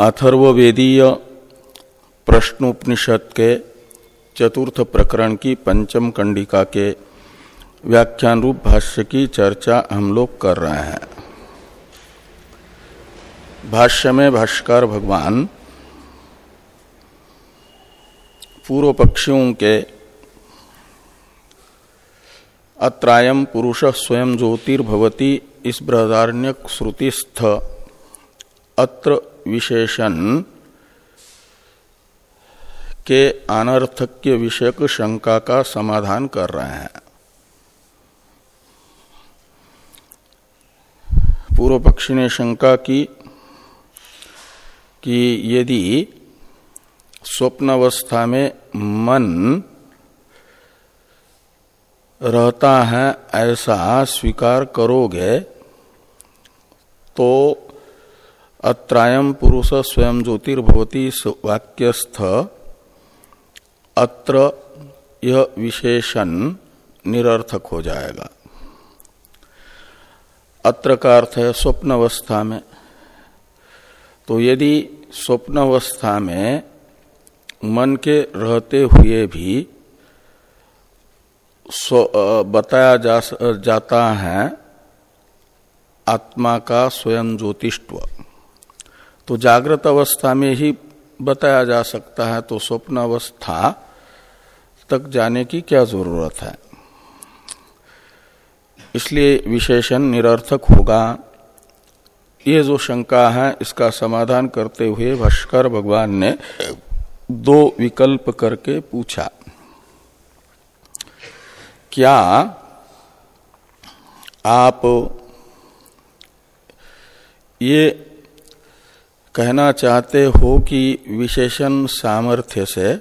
अथर्वेदीय प्रश्नोपनिषद के चतुर्थ प्रकरण की पंचम कंडिका के व्याख्यान रूप भाष्य की चर्चा हम लोग कर रहे हैं। भाष्य में भाष्कर भगवान पूर्व पक्षियों के अत्रायम पुरुष स्वयं ज्योतिर्भवती इस बृहदारण्य श्रुतिस्थ अत्र विशेषण के अनर्थक्य विषयक शंका का समाधान कर रहे हैं। पूर्व पक्षी ने शंका की कि यदि स्वप्नावस्था में मन रहता है, ऐसा स्वीकार करोगे तो अत्रायम पुरुष स्वयं ज्योतिर्भवती वाक्यस्थ। अत्र यह विशेषण निरर्थक हो जाएगा। अत्र का अर्थ है स्वप्न अवस्था में। तो यदि स्वप्न अवस्था में मन के रहते हुए भी बताया जा, जाता है आत्मा का स्वयं ज्योतिष्व। तो जागृत अवस्था में ही बताया जा सकता है तो स्वप्न अवस्था तक जाने की क्या ज़रूरत है? इसलिए विशेषण निरर्थक होगा। ये जो शंका है, इसका समाधान करते हुए भाष्कर भगवान ने दो विकल्प करके पूछा। क्या आप ये कहना चाहते हो कि विशेषण सामर्थ्य से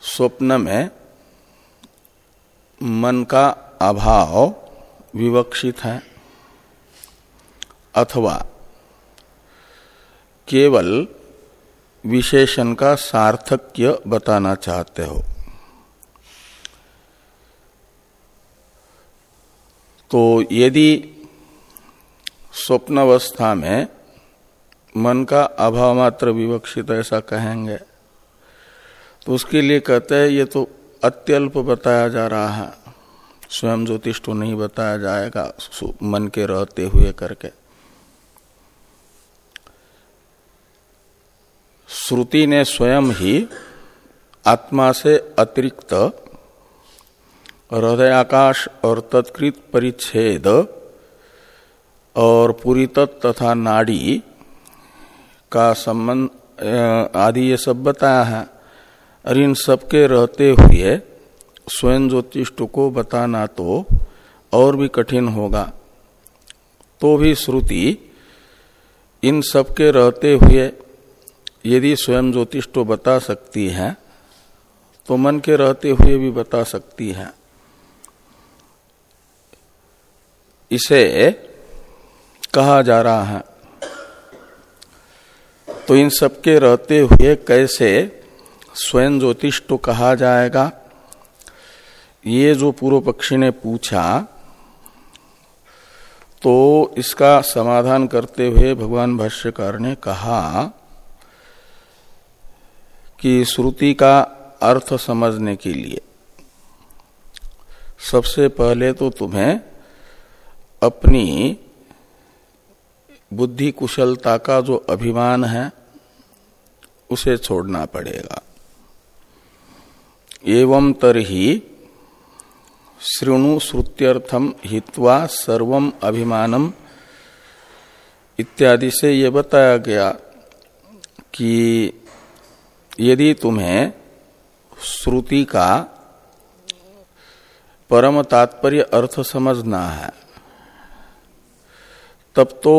स्वप्न में मन का अभाव विवक्षित है अथवा केवल विशेषण का सार्थक्य बताना चाहते हो। तो यदि स्वप्नावस्था में मन का अभाव मात्र विवक्षित, ऐसा कहेंगे। तो उसके लिए कहते हैं, ये तो अत्यल्प बताया जा रहा है। स्वयं ज्योतिष तो नहीं बताया जाएगा मन के रहते हुए करके। श्रुति ने स्वयं ही आत्मा से अतिरिक्त हृदयाकाश और तत्कृत परिच्छेद और पूरी तत्व तथा नाड़ी का संबंध आदि ये सब बताया है। और इन सबके रहते हुए स्वयं ज्योतिष्ट को बताना तो और भी कठिन होगा। तो भी श्रुति, इन सबके रहते हुए यदि स्वयं ज्योतिष तो बता सकती है तो मन के रहते हुए भी बता सकती है। इसे कहा जा रहा है। तो इन सबके रहते हुए कैसे स्वयं ज्योतिष तो कहा जाएगा? ये जो पूर्व पक्षी ने पूछा तो इसका समाधान करते हुए भगवान भाष्यकार ने कहा कि श्रुति का अर्थ समझने के लिए सबसे पहले तो तुम्हें अपनी बुद्धि कुशलता का जो अभिमान है, उसे छोड़ना पड़ेगा। एवं तरही श्रृणु श्रुत्यर्थम हित्वा सर्वम अभिमानम इत्यादि से ये बताया गया कि यदि तुम्हें श्रुति का परम तात्पर्य अर्थ समझना है, तब तो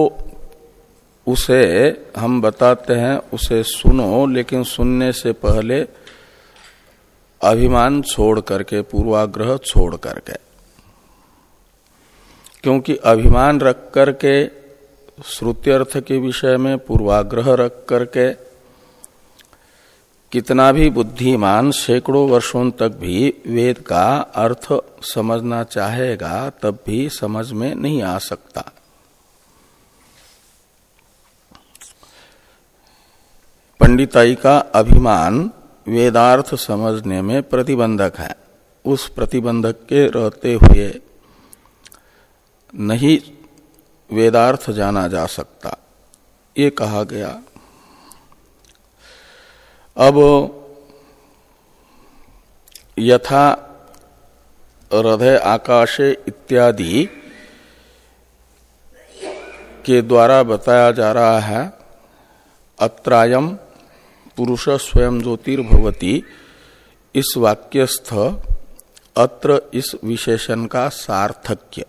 उसे हम बताते हैं, उसे सुनो, लेकिन सुनने से पहले अभिमान छोड़ करके, पूर्वाग्रह छोड़ करके। क्योंकि अभिमान रख करके श्रुत्यर्थ के विषय में पूर्वाग्रह रख करके, कितना भी बुद्धिमान सैकड़ों वर्षों तक भी वेद का अर्थ समझना चाहेगा, तब भी समझ में नहीं आ सकता। पंडिताई का अभिमान वेदार्थ समझने में प्रतिबंधक है। उस प्रतिबंधक के रहते हुए नहीं वेदार्थ जाना जा सकता। ये कहा गया। अब यथा हृदय आकाशे इत्यादि के द्वारा बताया जा रहा है, अत्रायम पुरुष स्वयं ज्योतिर्भवती, इस वाक्यस्थ अत्र इस विशेषण का सार्थक्य।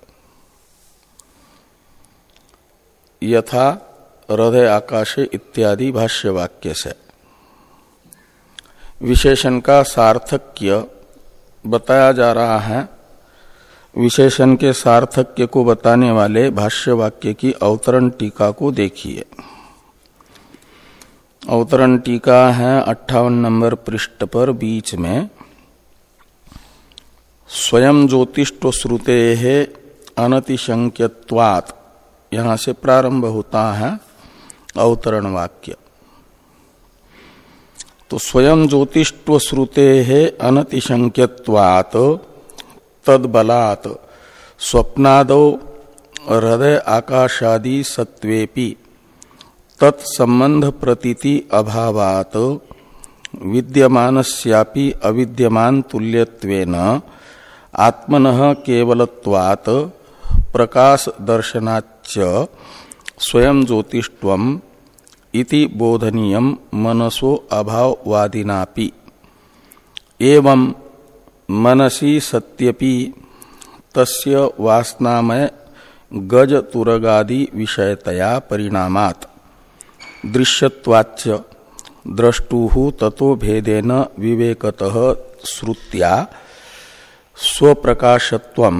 यथा हृदय आकाशे इत्यादि भाष्य वाक्य से। विशेषण का सार्थक्य बताया जा रहा है। विशेषण के सार्थक्य को बताने वाले भाष्य वाक्य की अवतरण टीका को देखिए। अवतरण टीका है अट्ठावन नंबर पृष्ठ पर बीच में। स्वयं ज्योतिष्ट श्रुते है अनतिशंक्यवात यहाँ से प्रारंभ होता है अवतरण वाक्य। तो स्वयं ज्योतिष्व श्रुते है अनतिशंक्यवात तदबलात्। स्वप्नादो हृदय आकाशादि सत्वेपि तत्संबंध प्रतीति अभावात विद्यमानस्यापि अविद्यमान तुल्यत्वेन आत्मन केवलत्वात् प्रकाश दर्शनाच स्वयं ज्योतिष्व इति बोधनीय मनसो अभाववादिनापि। एवं मनसी सत्यपि तस्य वासनामय गज तुरगादि विषयतया परिणामात्। दृश्यवाच द्रष्टु ततो भेदेन विवेकत श्रुत्या। स्वप्रकाशत्व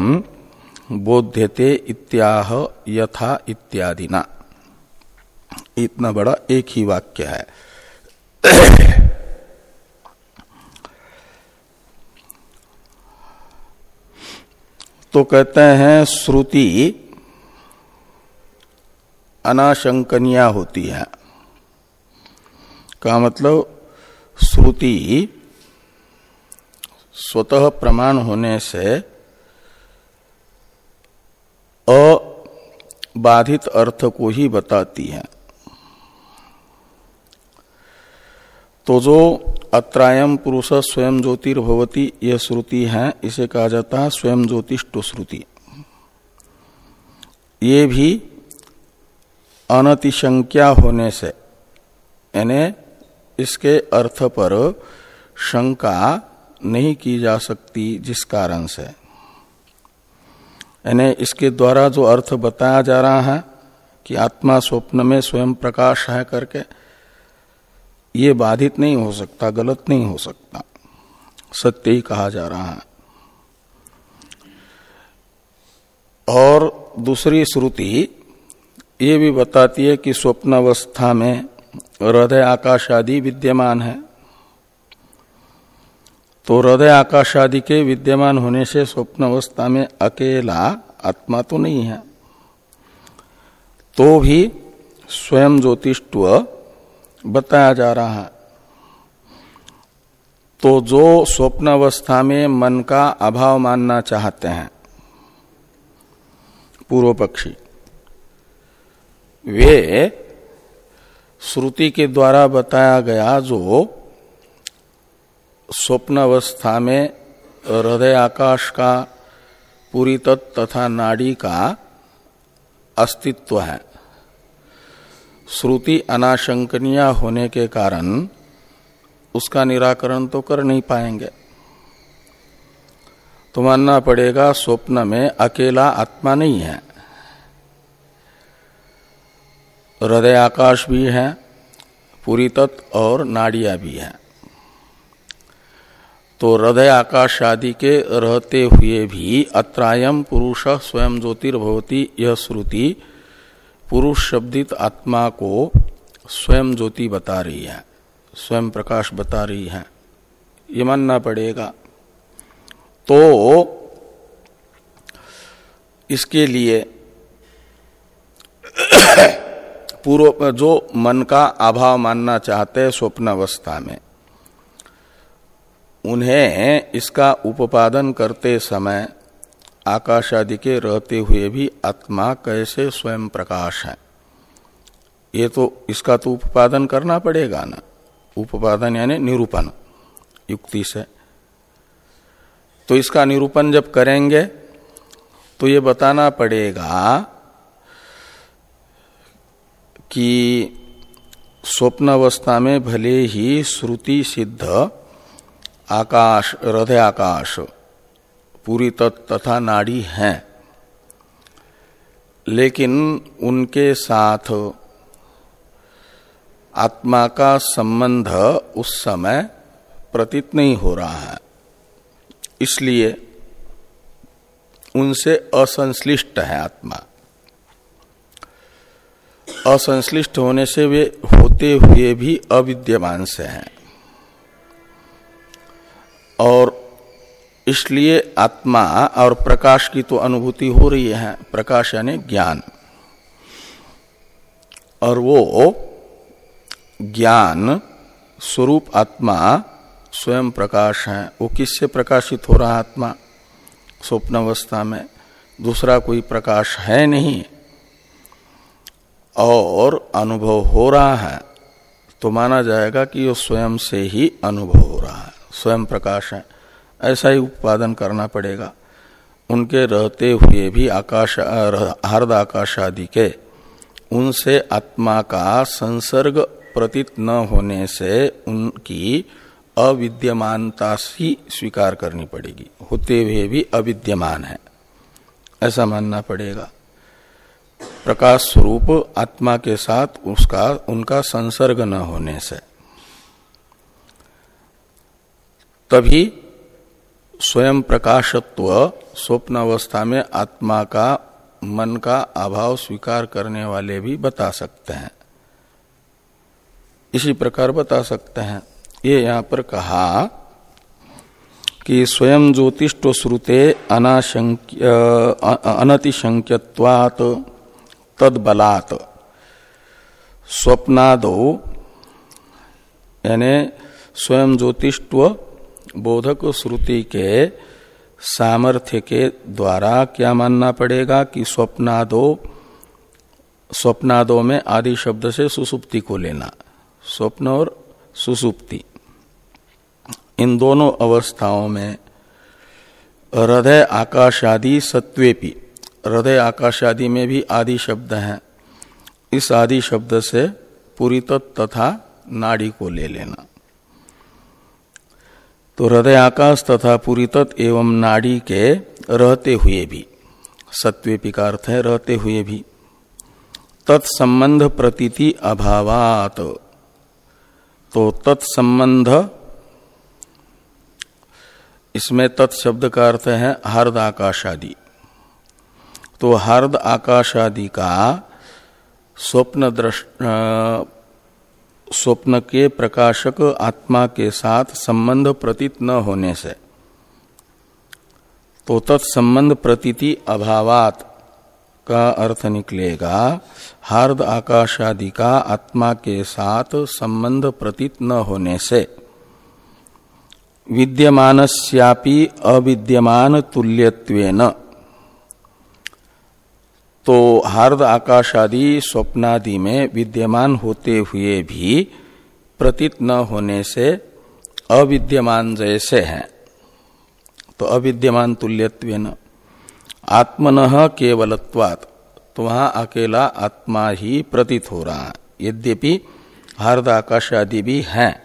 बोध्यते इत्याह यथा इत्यादिना। इतना बड़ा एक ही वाक्य है। तो कहते हैं श्रुति अनाशंकनिया होती है। का मतलब श्रुति स्वतः प्रमाण होने से अबाधित अर्थ को ही बताती है। तो जो अत्रायम पुरुष स्वयं ज्योतिर्भवती यह श्रुति है, इसे कहा जाता है स्वयं ज्योतिष्ट श्रुति। ये भी अनतिशंक्या होने से, यानी इसके अर्थ पर शंका नहीं की जा सकती जिस कारण से। यानी इसके द्वारा जो अर्थ बताया जा रहा है कि आत्मा स्वप्न में स्वयं प्रकाश है करके, ये बाधित नहीं हो सकता, गलत नहीं हो सकता। सत्य ही कहा जा रहा है। और दूसरी श्रुति ये भी बताती है कि स्वप्न अवस्था हृदय आकाश आदि विद्यमान है। तो हृदय आकाश आदि के विद्यमान होने से स्वप्न अवस्था में अकेला आत्मा तो नहीं है। तो भी स्वयं ज्योतिष्व बताया जा रहा है। तो जो स्वप्न अवस्था में मन का अभाव मानना चाहते हैं पूर्व पक्षी वे श्रुति के द्वारा बताया गया जो स्वप्न अवस्था में हृदय आकाश का, पूरी तत्व तथा नाड़ी का अस्तित्व है। श्रुति अनाशंकनीय होने के कारण उसका निराकरण तो कर नहीं पाएँगे। तो मानना पड़ेगा, स्वप्न में अकेला आत्मा नहीं है। हृदय आकाश भी है, पूरी तत्व और नाड़िया भी है। तो हृदय आकाश आदि के रहते हुए भी अत्रायम पुरुष स्वयं ज्योतिर्भवती यह श्रुति पुरुष शब्दित आत्मा को स्वयं ज्योति बता रही है, स्वयं प्रकाश बता रही है। ये मानना पड़ेगा। तो इसके लिए पूर्व, जो मन का अभाव मानना चाहते हैं स्वप्न अवस्था में, उन्हें इसका उपादन करते समय आकाश आदि के रहते हुए भी आत्मा कैसे स्वयं प्रकाश है? ये तो इसका तो उपादन करना पड़ेगा ना। उपादन यानी निरूपण, युक्ति से। तो इसका निरूपण जब करेंगे तो ये बताना पड़ेगा कि स्वप्न अवस्था में भले ही श्रुति सिद्ध आकाश हृदय आकाश पूरी तथा नाड़ी हैं, लेकिन उनके साथ आत्मा का संबंध उस समय प्रतीत नहीं हो रहा है। इसलिए उनसे असंश्लिष्ट है आत्मा। असंश्लिष्ट होने से वे होते हुए भी अविद्यमान से हैं। और इसलिए आत्मा और प्रकाश की तो अनुभूति हो रही है। प्रकाश यानी ज्ञान। और वो ज्ञान स्वरूप आत्मा स्वयं प्रकाश है। वो किससे प्रकाशित हो रहा आत्मा? स्वप्न अवस्था में। दूसरा कोई प्रकाश है नहीं। और अनुभव हो रहा है तो माना जाएगा कि वो स्वयं से ही अनुभव हो रहा है। स्वयं प्रकाश है, ऐसा ही उत्पादन करना पड़ेगा। उनके रहते हुए भी आकाश, हर्द आकाश आदि के, उनसे आत्मा का संसर्ग प्रतीत न होने से उनकी अविद्यमानता ही स्वीकार करनी पड़ेगी। होते हुए भी अविद्यमान है, ऐसा मानना पड़ेगा। प्रकाश स्वरूप आत्मा के साथ उसका, उनका संसर्ग न होने से। तभी स्वयं प्रकाशत्व स्वप्न अवस्था में आत्मा का, मन का अभाव स्वीकार करने वाले भी बता सकते हैं। इसी प्रकार बता सकते हैं। ये यहाँ पर कहा कि स्वयं ज्योतिष्ट श्रुते अनाशंक्य अनतिशंक्यवात तद बलात् स्वप्नादो, यानी स्वयं ज्योतिष्व बोधक श्रुति के सामर्थ्य के द्वारा क्या मानना पड़ेगा कि स्वप्नादो स्वप्नादो में आदि शब्द से सुसुप्ति को लेना, स्वप्न और सुसुप्ति। इन दोनों अवस्थाओं में हृदय, आकाश आदि सत्वेपी हृदय, आकाश आदि में भी आदि शब्द हैं। इस आदि शब्द से पूरी तथा नाड़ी को ले लेना। तो हृदय, आकाश तथा पूरी तत् एवं नाड़ी के रहते हुए भी सत्वेपी का अर्थ है रहते हुए भी। तत्संबंध प्रतीति अभावात। तो तत्संबंध, इसमें तत्शब्द का अर्थ है हर्द, आकाश आदि। तो हर्द आकाश आदि का स्वप्न स्वप्न के प्रकाशक आत्मा के साथ संबंध प्रतीत न होने से। तो तत्संबंध प्रतीति अभावात का अर्थ निकलेगा, हार्द आकाश आदि का आत्मा के साथ संबंध प्रतीत न होने से। विद्यमानस्यापि अविद्यमान तुल्यत्वेन। तो हार्द आकाश आदि स्वप्नादि में विद्यमान होते हुए भी प्रतीत न होने से अविद्यमान जैसे हैं। तो अविद्यमान तुल्यत्व आत्मन केवलत्वात् तो वहाँ अकेला आत्मा ही प्रतीत हो रहा है, यद्यपि हार्द आकाश आदि भी हैं।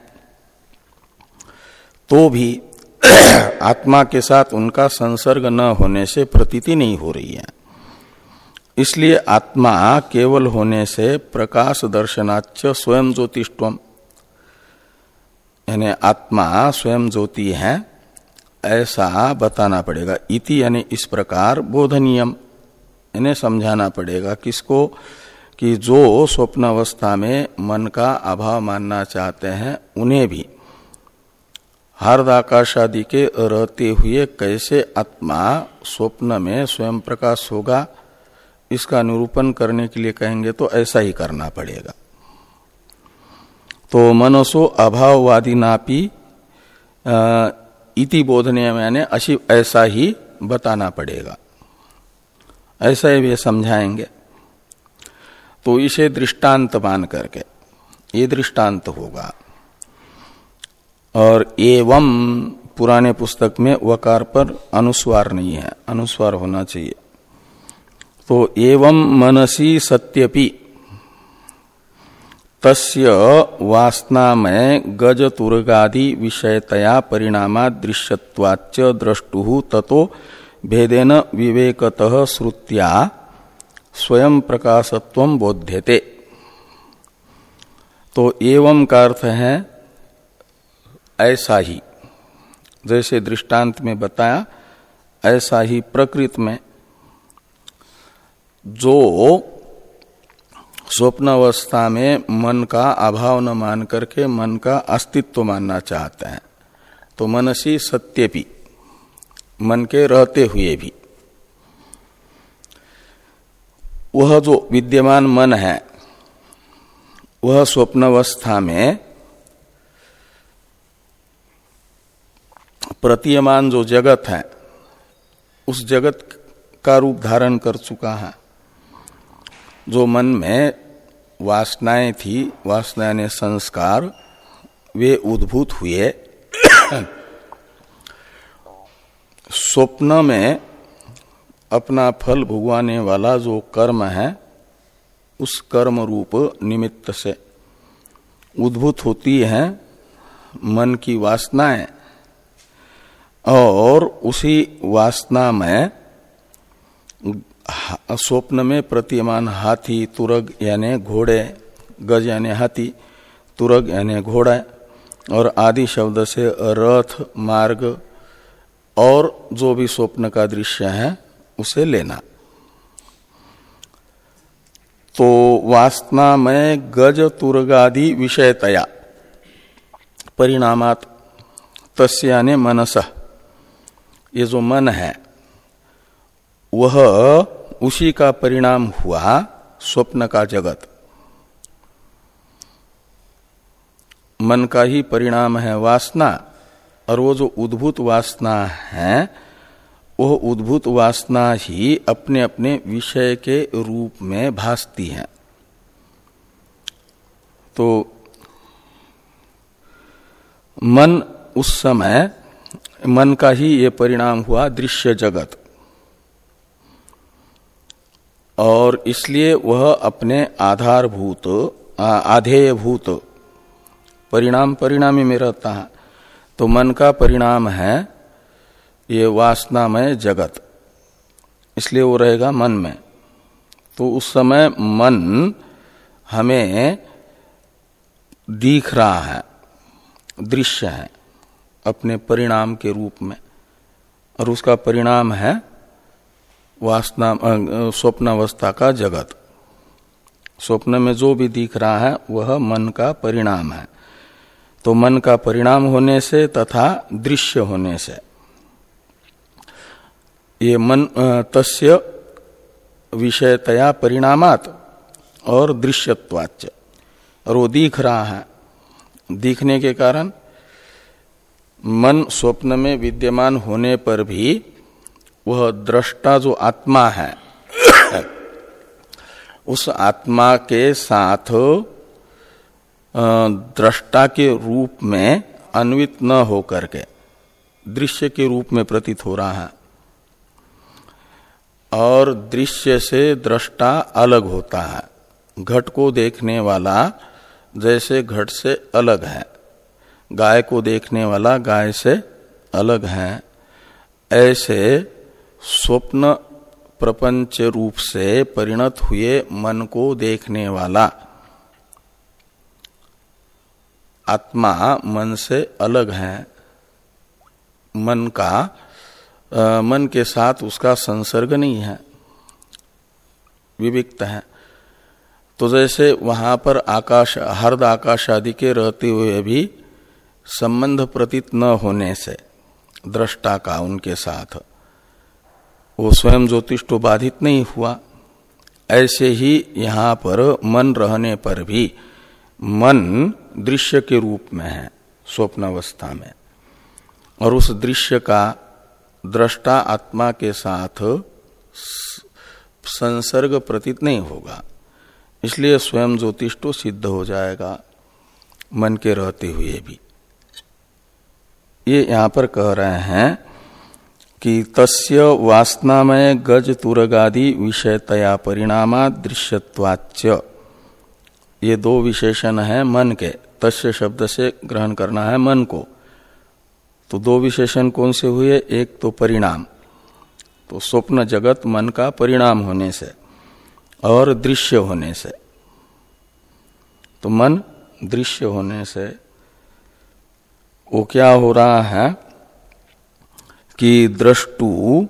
तो भी आत्मा के साथ उनका संसर्ग न होने से प्रतीति नहीं हो रही है। इसलिए आत्मा केवल होने से प्रकाश दर्शनाच स्वयं ज्योतिष्व यानी आत्मा स्वयं ज्योति है, ऐसा बताना पड़ेगा। इति यानी इस प्रकार बोधनियम। इन्हें समझाना पड़ेगा किसको कि जो स्वप्न अवस्था में मन का अभाव मानना चाहते हैं, उन्हें भी। हर्द आकाश आदि के रहते हुए कैसे आत्मा स्वप्न में स्वयं प्रकाश होगा इसका निरूपण करने के लिए कहेंगे तो ऐसा ही करना पड़ेगा। तो मनसो अभाववादी नापी इति बोधने मैंने अशी ऐसा ही बताना पड़ेगा। ऐसा ही वे समझाएँगे। तो इसे दृष्टांत मान करके, ये दृष्टांत होगा। और एवं पुराने पुस्तक में वकार पर अनुस्वार नहीं है, अनुस्वार होना चाहिए। तो एवं मनसी सत्यपि। तस्य वासना में गज तुर्गादि विषयतया परिणामा दृश्यवाच द्रष्टु ततो भेदेन विवेकतः श्रुत्या स्वयं प्रकाशत्व बोध्यते। तो एवं का अर्थ है, ऐसा ही, जैसे दृष्टांत में बताया, ऐसा ही प्रकृत में जो स्वप्न अवस्था में मन का अभाव न मान करके मन का अस्तित्व मानना चाहते हैं तो मनसी सत्य भी, मन के रहते हुए भी। वह जो विद्यमान मन है, वह स्वप्नावस्था में प्रतीयमान जो जगत है, उस जगत का रूप धारण कर चुका है। जो मन में वासनाएँ थी वासना ने संस्कार, वे उद्भूत हुए। स्वप्न में अपना फल भुगवाने वाला जो कर्म है, उस कर्म रूप निमित्त से उद्भूत होती है मन की वासनाएँ। और उसी वासना में स्वप्न में प्रतिमान हाथी, तुरग यानी घोड़े, गज यानि हाथी, तुरग यानि घोड़ा, और आदि शब्द से रथ, मार्ग, और जो भी स्वप्न का दृश्य है, उसे लेना। तो वासना में गज तुर्गादि विषयतया। परिणामात तस्याने मनस। ये जो मन है, वह उसी का परिणाम हुआ स्वप्न का जगत। मन का ही परिणाम है वासना, और वो जो उद्भूत वासना है वह उद्भूत वासना ही अपने अपने विषय के रूप में भासती है। तो मन उस समय, मन का ही ये परिणाम हुआ दृश्य जगत। और इसलिए वह अपने आधारभूत आधेयभूत, परिणाम परिणामी में रहता है। तो मन का परिणाम है ये वासनामय जगत। इसलिए वो रहेगा मन में। तो उस समय मन हमें दिख रहा है, दृश्य है, अपने परिणाम के रूप में। और उसका परिणाम है वासना स्वप्नावस्था का जगत। स्वप्न में जो भी दिख रहा है, वह मन का परिणाम है। तो मन का परिणाम होने से तथा दृश्य होने से। ये मन तस्य विषयतया परिणामात और दृश्यत्वाच और वो दिख रहा है। दिखने के कारण मन स्वप्न में विद्यमान होने पर भी वह दृष्टा जो आत्मा है, उस आत्मा के साथ दृष्टा के रूप में अन्वित न हो करके दृश्य के रूप में प्रतीत हो रहा है। और दृश्य से दृष्टा अलग होता है। घट को देखने वाला जैसे घट से अलग है, गाय को देखने वाला गाय से अलग है, ऐसे स्वप्न प्रपंच रूप से परिणत हुए मन को देखने वाला। आत्मा मन से अलग है। मन का आ, मन के साथ उसका संसर्ग नहीं है। विविक्त है। तो जैसे वहाँ पर आकाश हर्द आकाश आदि के रहते हुए भी संबंध प्रतीत न होने से दृष्टा का उनके साथ। वो स्वयं ज्योतिष तो बाधित नहीं हुआ। ऐसे ही यहाँ पर मन रहने पर भी मन दृश्य के रूप में है स्वप्न अवस्था में। और उस दृश्य का दृष्टा आत्मा के साथ संसर्ग प्रतीत नहीं होगा। इसलिए स्वयं ज्योतिष तो सिद्ध हो जाएगा मन के रहते हुए भी। ये यहाँ पर कह रहे हैं कि तस्य वासनामय गज तुरगादि विषयतया परिणामा दृश्यवाच्य ये दो विशेषण है मन के। तस्य शब्द से ग्रहण करना है मन को। तो दो विशेषण कौन से हुए? एक तो परिणाम। तो स्वप्न जगत मन का परिणाम होने से और दृश्य होने से। तो मन दृश्य होने से वो क्या हो रहा है? कि द्रष्टु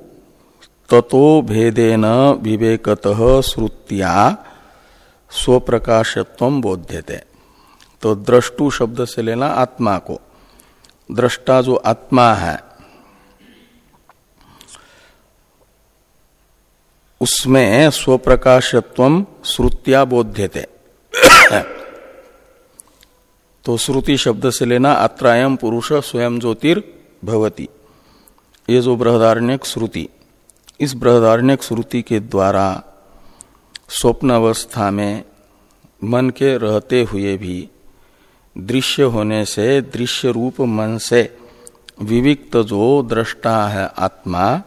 ततो भेदेन विवेकत श्रुतिया स्वप्रकाशत्व बोध्यते। तो द्रष्टु शब्द से लेना आत्मा को। दृष्टा जो आत्मा है, उसमें स्वप्रकाशत्व श्रुतिया बोध्यते। तो श्रुति शब्द से लेना अत्रायम पुरुष स्वयं ज्योतिर भवती ये जो बृहदारण्यक श्रुति। इस बृहदारण्यक श्रुति के द्वारा स्वप्न अवस्था में मन के रहते हुए भी दृश्य होने से, दृश्य रूप मन से विविक्त जो दृष्टा है आत्मा,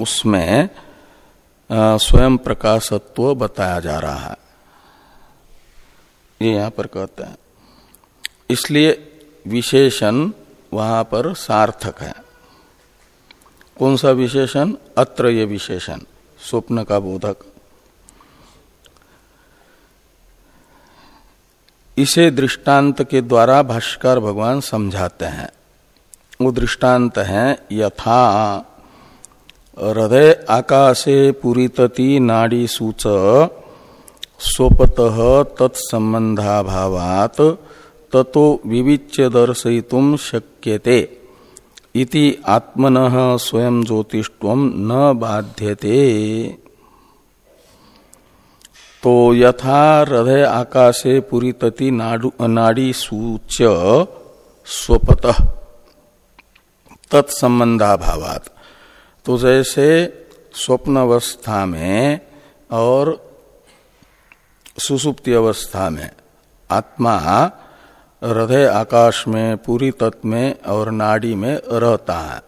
उसमें स्वयं प्रकाशत्व बताया जा रहा है। ये यहाँ पर कहते हैं। इसलिए विशेषण वहाँ पर सार्थक है। कौन सा विशेषण? अत्र ये विशेषण, स्वप्न का बोधक। इसे दृष्टांत के द्वारा भाष्कर भगवान समझाते हैं। वो दृष्टांत है, यथा, हृदय आकाशे पुरीतति नाड़ी सूच, स्वपत तत्संबंधाभावात ततो विविच्य दर्शयितुम शक्यते। इति आत्मन स्वयं ज्योतिष्व न बाध्यते। तो यथा हृदय आकाशे पूरी तति नाड़ी सूच स्वपत। तत्संबंधाभावात तो जैसे स्वप्न अवस्था में और सुसुप्ति अवस्था में आत्मा हृदय आकाश में, पूरी तत्व में और नाड़ी में रहता है।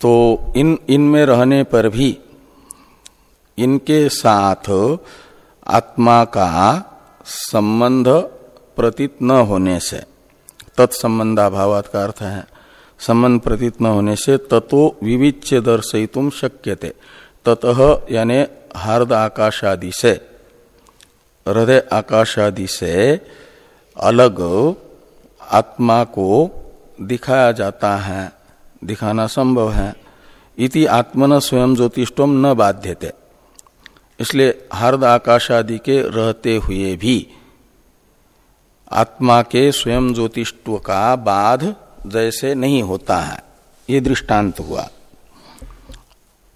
तो इन, इनमें रहने पर भी इनके साथ आत्मा का संबंध प्रतीत न होने से, तत्संबंधाभावात का अर्थ है, संबंध प्रतीत न होने से ततो विविच्य दर्शयितुम शक्य थे ततः यानी हार्द आकाश आदि से हृदय आकाश आदि से अलग आत्मा को दिखाया जाता है, दिखाना संभव है। इति आत्मन स्वयं ज्योतिषम न बाध्यते। इसलिए हर्द आकाश आदि के रहते हुए भी आत्मा के स्वयं ज्योतिष्व का बाध जैसे नहीं होता है। ये दृष्टांत हुआ।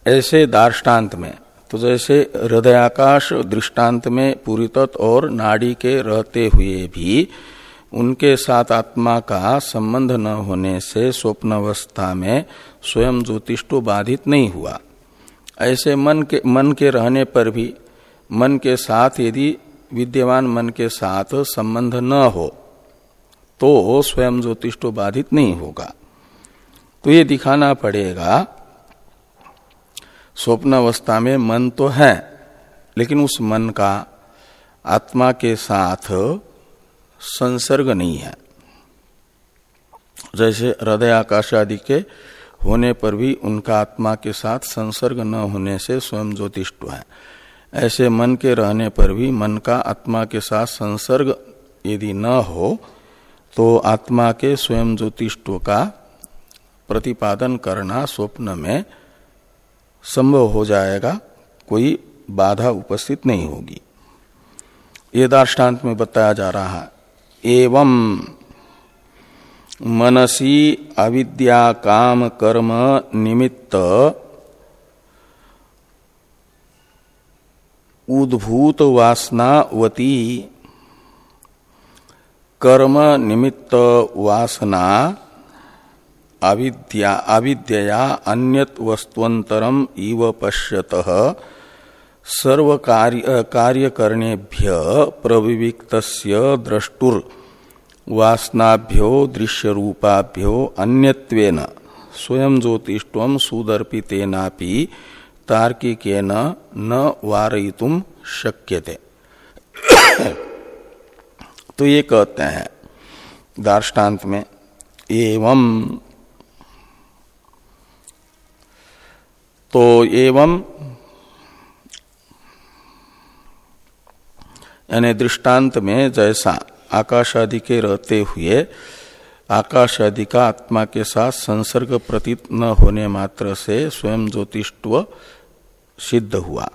ऐसे दार्टान्त में तो जैसे हृदयाकाश दृष्टांत में पूरी तत्व और नाड़ी के रहते हुए भी उनके साथ आत्मा का संबंध न होने से स्वप्नावस्था में स्वयं ज्योतिष्टो बाधित नहीं हुआ। ऐसे मन के मन के रहने पर भी मन के साथ यदि विद्यमान मन के साथ संबंध न हो तो स्वयं ज्योतिष्टो बाधित नहीं होगा। तो ये दिखाना पड़ेगा स्वप्न अवस्था में मन तो है, लेकिन उस मन का आत्मा के साथ संसर्ग नहीं है। जैसे हृदय आकाश आदि के होने पर भी उनका आत्मा के साथ संसर्ग न होने से स्वयं ज्योतिष्ट है। ऐसे मन के रहने पर भी मन का आत्मा के साथ संसर्ग यदि न हो तो आत्मा के स्वयं ज्योतिष्व का प्रतिपादन करना स्वप्न में संभव हो जाएगा, कोई बाधा उपस्थित नहीं होगी। ये दार्टान्त में बताया जा रहा है। एवं मनसी अविद्या काम कर्म निमित्त उद्भूत वासनावती कर्म निमित्त वासना अविद्या अविद्या अन्यत वस्तुअंतरम इव पश्यत। सर्व कार्य कार्य करनेभ्य प्रविविक्त द्रष्टुर वासनाभ्यो दृश्य रूपाभ्यो अन्यत्वेन। स्वयं ज्योतिष्व सुदर्पितेनापि तार्किकेन न वारयितुम शक्यते। तो ये कहते हैं, दार्ष्टान्त में, एवं तो एवं यानी दृष्टांत में जैसा आकाश आदि के रहते हुए आकाश आदि का आत्मा के साथ संसर्ग प्रतीत न होने मात्र से स्वयं ज्योतिष्व सिद्ध हुआ।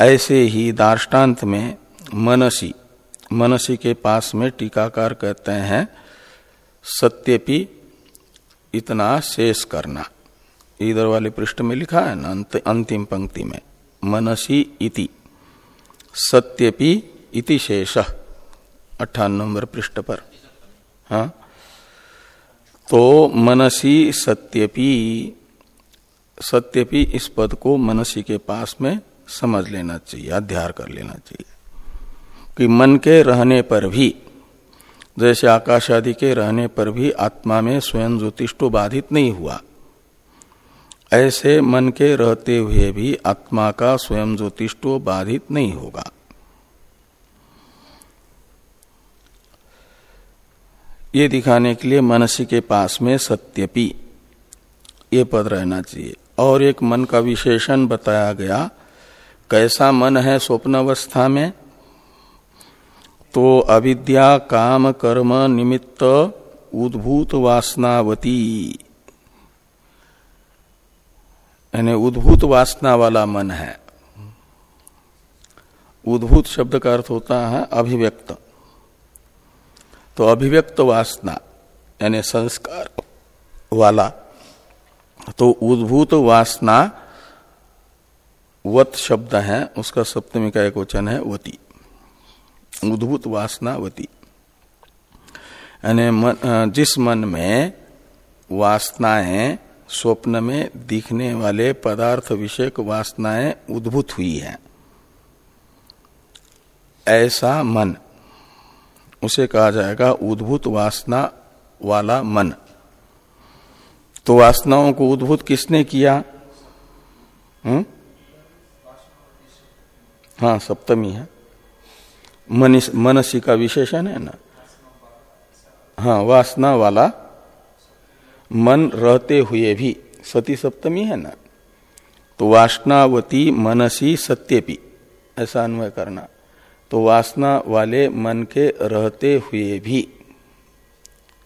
ऐसे ही दार्ष्टान्त में मनसी मनसी के पास में टीकाकार कहते हैं, सत्यपि इतना शेष करना। इधर वाले पृष्ठ में लिखा है ना अंतिम पंक्ति में, मनसी इति, सत्यपि इति शेष, अट्ठावन नंबर पृष्ठ पर हाँ? तो मनसी सत्यपि सत्यपि इस पद को मनसी के पास में समझ लेना चाहिए, अध्यार कर लेना चाहिए। कि मन के रहने पर भी, जैसे आकाश आदि के रहने पर भी आत्मा में स्वयं ज्योतिष्टो बाधित नहीं हुआ ऐसे मन के रहते हुए भी आत्मा का स्वयं ज्योतिष्टो बाधित नहीं होगा। ये दिखाने के लिए मनसी के पास में सत्यपि ये पद रहना चाहिए। और एक मन का विशेषण बताया गया, कैसा मन है स्वप्न अवस्था में? तो अविद्या, काम, कर्म, निमित्त, उद्भूत वासनावती। यानी उद्भूत वासना वाला मन है। उद्भूत शब्द का अर्थ होता है अभिव्यक्त। तो अभिव्यक्त वासना, यानी संस्कार वाला तो उद्भूत वासना वत शब्द है, उसका सप्तमी का एक वचन है वती। उद्भूत वासना वती। यानी जिस मन में वासनाएँ स्वप्न में दिखने वाले पदार्थ विषयक वासनाएँ उद्भूत हुई हैं। ऐसा मन, उसे कहा जाएगा उद्भूत वासना वाला मन। तो वासनाओं को उद्भूत किसने किया? हम्म? हाँ सप्तमी है। मनसी का विशेषण है ना? हाँ वासना वाला मन रहते हुए भी, सती सप्तमी है ना? तो वासनावती मनसी सत्यपि, ऐसा अन्वय करना। तो वासना वाले मन के रहते हुए भी,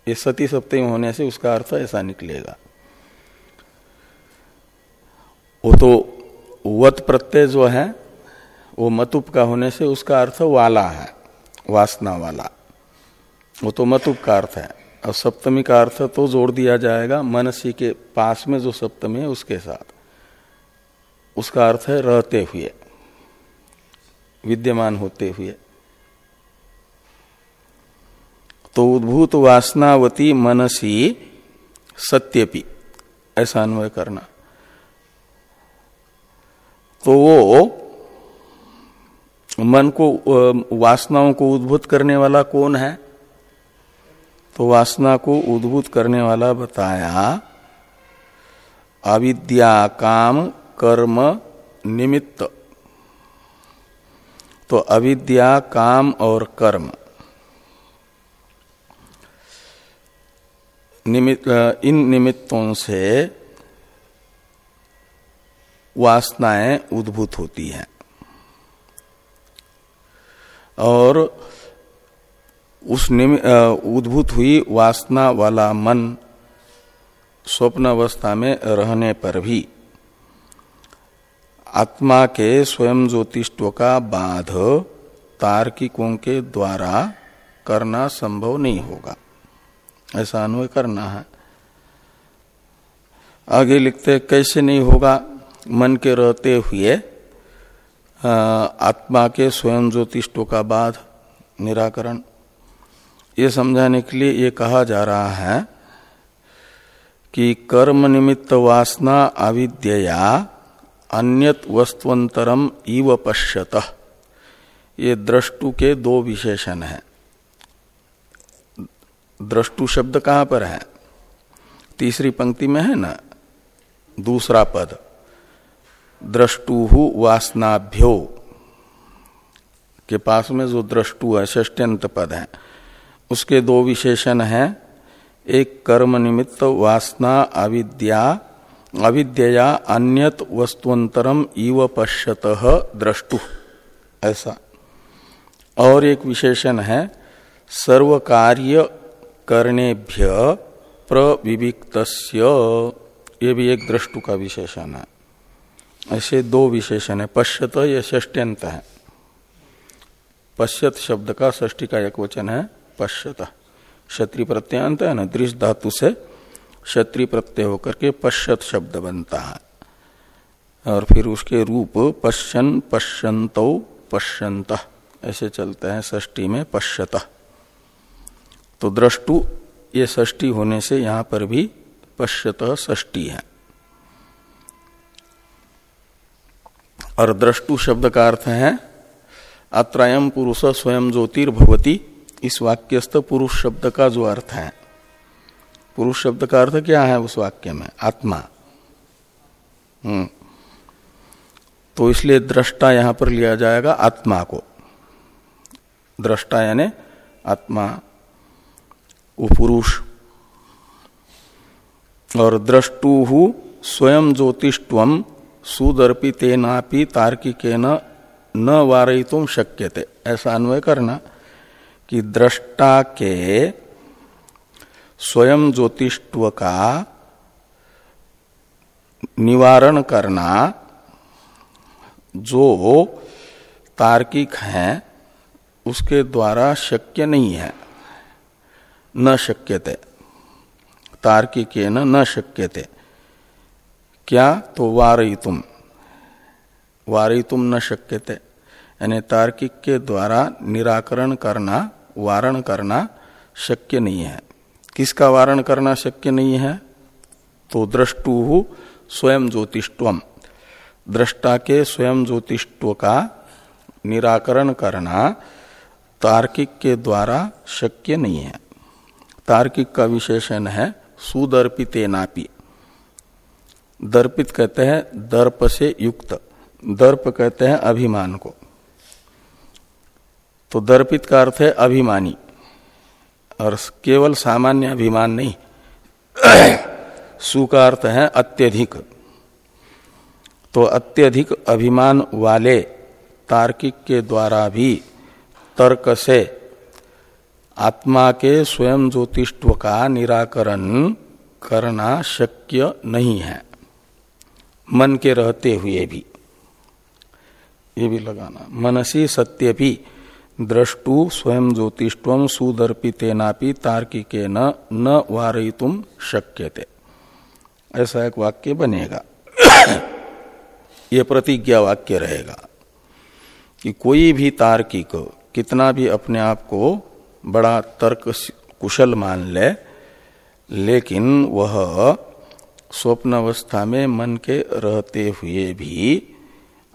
ये सती सप्तमी होने से उसका अर्थ ऐसा निकलेगा। वो तो वत प्रत्यय जो है, वो मतुप का होने से उसका अर्थ वाला है, वासना वाला। वो तो मतुप का अर्थ है। और सप्तमी का अर्थ तो जोड़ दिया जाएगा मनसी के पास में जो सप्तमी है उसके साथ। उसका अर्थ है रहते हुए, विद्यमान होते हुए। तो उद्भूत वासनावती मनसी सत्यपि, ऐसा अन्वय करना। तो वो मन को वासनाओं को उद्भूत करने वाला कौन है? तो वासना को उद्भूत करने वाला बताया, अविद्या काम कर्म निमित्त। तो अविद्या काम और कर्म निमित इन निमित्तों से वासनाएँ उद्भूत होती हैं। और उस उद्भूत हुई वासना वाला मन स्वप्न अवस्था में रहने पर भी। आत्मा के स्वयं ज्योतिष्व का बाध तार्किकों के द्वारा करना संभव नहीं होगा। ऐसा अन्वय करना है। आगे लिखते, कैसे नहीं होगा? मन के रहते हुए आत्मा के स्वयं ज्योतिष्टों का बाध, निराकरण ये समझाने के लिए ये कहा जा रहा है कि कर्म निमित्त वासना अविद्या अन्यत वस्तुअंतरम इव पश्यत। ये द्रष्टु के दो विशेषण हैं। द्रष्टु शब्द कहाँ पर है? तीसरी पंक्ति में है ना? दूसरा पद। द्रष्टु वासनाभ्यो। के पास में जो द्रष्टु है ष्ट्यंत पद है। उसके दो विशेषण हैं। एक कर्म निमित्त वासना अविद्या अविद्या अन्यत वस्तुअंतरम इव पश्यत द्रष्टु। ऐसा। और एक विशेषण है सर्व कार्य कर्णेभ्य प्रविविक्त ये भी एक दृष्टु का विशेषण है। ऐसे दो विशेषण है, पश्यत ये ष्ट्यंत है। पश्यत शब्द का ष्टी का एक वचन है पश्यत। क्षत्रि प्रत्यंत है ना? दृश धातु से क्षत्रि प्रत्यय होकर के पश्यत शब्द बनता है। और फिर उसके रूप पश्यन, पश्यंत पश्यंत। ऐसे चलते हैं ष्टी में पश्यत। तो द्रष्टु, ये ष्टी होने से यहाँ पर भी पश्यत ष्टी है। और द्रष्टु शब्द का अर्थ है अत्रयम पुरुष स्वयं ज्योतिर्भवती। इस वाक्यस्थ पुरुष शब्द का जो अर्थ है। पुरुष शब्द का अर्थ क्या है उस वाक्य में? आत्मा। हम्म। तो इसलिए दृष्टा यहाँ पर लिया जाएगा आत्मा को। दृष्टा यानी आत्मा, वो पुरुष। और द्रष्टु स्वयं ज्योतिष्व सुदर्पितेनापि तार्किकेन न वारयितुम शक्यते। ऐसा अन्वय करना। कि दृष्टा के स्वयं ज्योतिष्व का निवारण करना जो तार्किक है उसके द्वारा शक्य नहीं है। न शक्यते। तार्किक न, न शक्यते। क्या? तो वारयितुम। वारयितुम न शक्यते। यानी तार्किक के द्वारा निराकरण करना वारण करना शक्य नहीं है। किसका वारण करना शक्य नहीं है? तो द्रष्टु स्वयं ज्योतिष्व दृष्टा के स्वयं ज्योतिष्व का निराकरण करना तार्किक के द्वारा शक्य नहीं है। तार्किक का विशेषण है सुदर्पिते नापी। दर्पित कहते हैं दर्प से युक्त। दर्प कहते हैं अभिमान को। तो दर्पित का अर्थ है अभिमानी। और केवल सामान्य अभिमान नहीं। सु का अर्थ है अत्यधिक। तो अत्यधिक अभिमान वाले तार्किक के द्वारा भी तर्क से आत्मा के स्वयं ज्योतिष्व का निराकरण करना शक्य नहीं है। मन के रहते हुए भी। ये भी लगाना। मनसी सत्य भी द्रष्टु स्वयं ज्योतिष्व सुदर्पितेनापि तार्किके न न वारयितुम शक्यते। ऐसा एक वाक्य बनेगा। ये प्रतिज्ञा वाक्य रहेगा कि कोई भी तार्किक कितना भी अपने आप को बड़ा तर्क कुशल मान ले, लेकिन वह स्वप्न अवस्था में मन के रहते हुए भी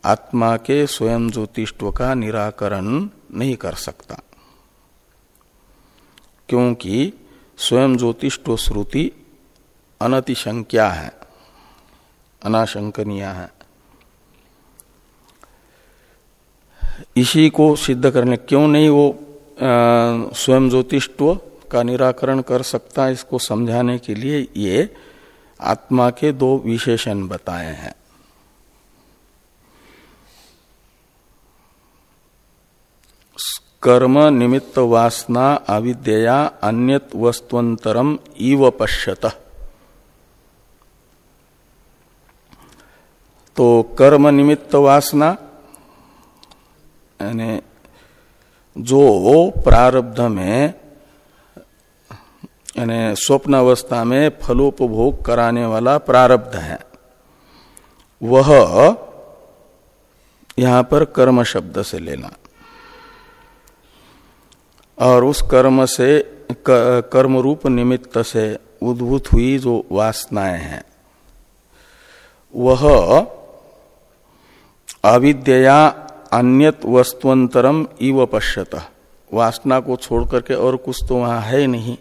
आत्मा के स्वयं ज्योतिष्व का निराकरण नहीं कर सकता। क्योंकि स्वयं ज्योतिष्व श्रुति अनतिशंक्या है, अनाशंकनीय है। इसी को सिद्ध करने क्यों नहीं वो स्वयं ज्योतिष्व का निराकरण कर सकता इसको समझाने के लिए ये आत्मा के दो विशेषण बताए हैं। कर्म निमित्त वासना अविद्या अन्यत वस्तुअंतरम इव पश्यत। तो कर्म निमित्त वासना, यानी जो प्रारब्ध में, यानी स्वप्न अवस्था में फलोपभोग कराने वाला प्रारब्ध है, वह यहाँ पर कर्म शब्द से लेना। और उस कर्म से कर्म रूप निमित्त से उद्भूत हुई जो वासनाएँ हैं। वह अविद्या अन्यत वस्तुअंतरम इव पश्यत। वासना को छोड़ करके और कुछ तो वहाँ है नहीं।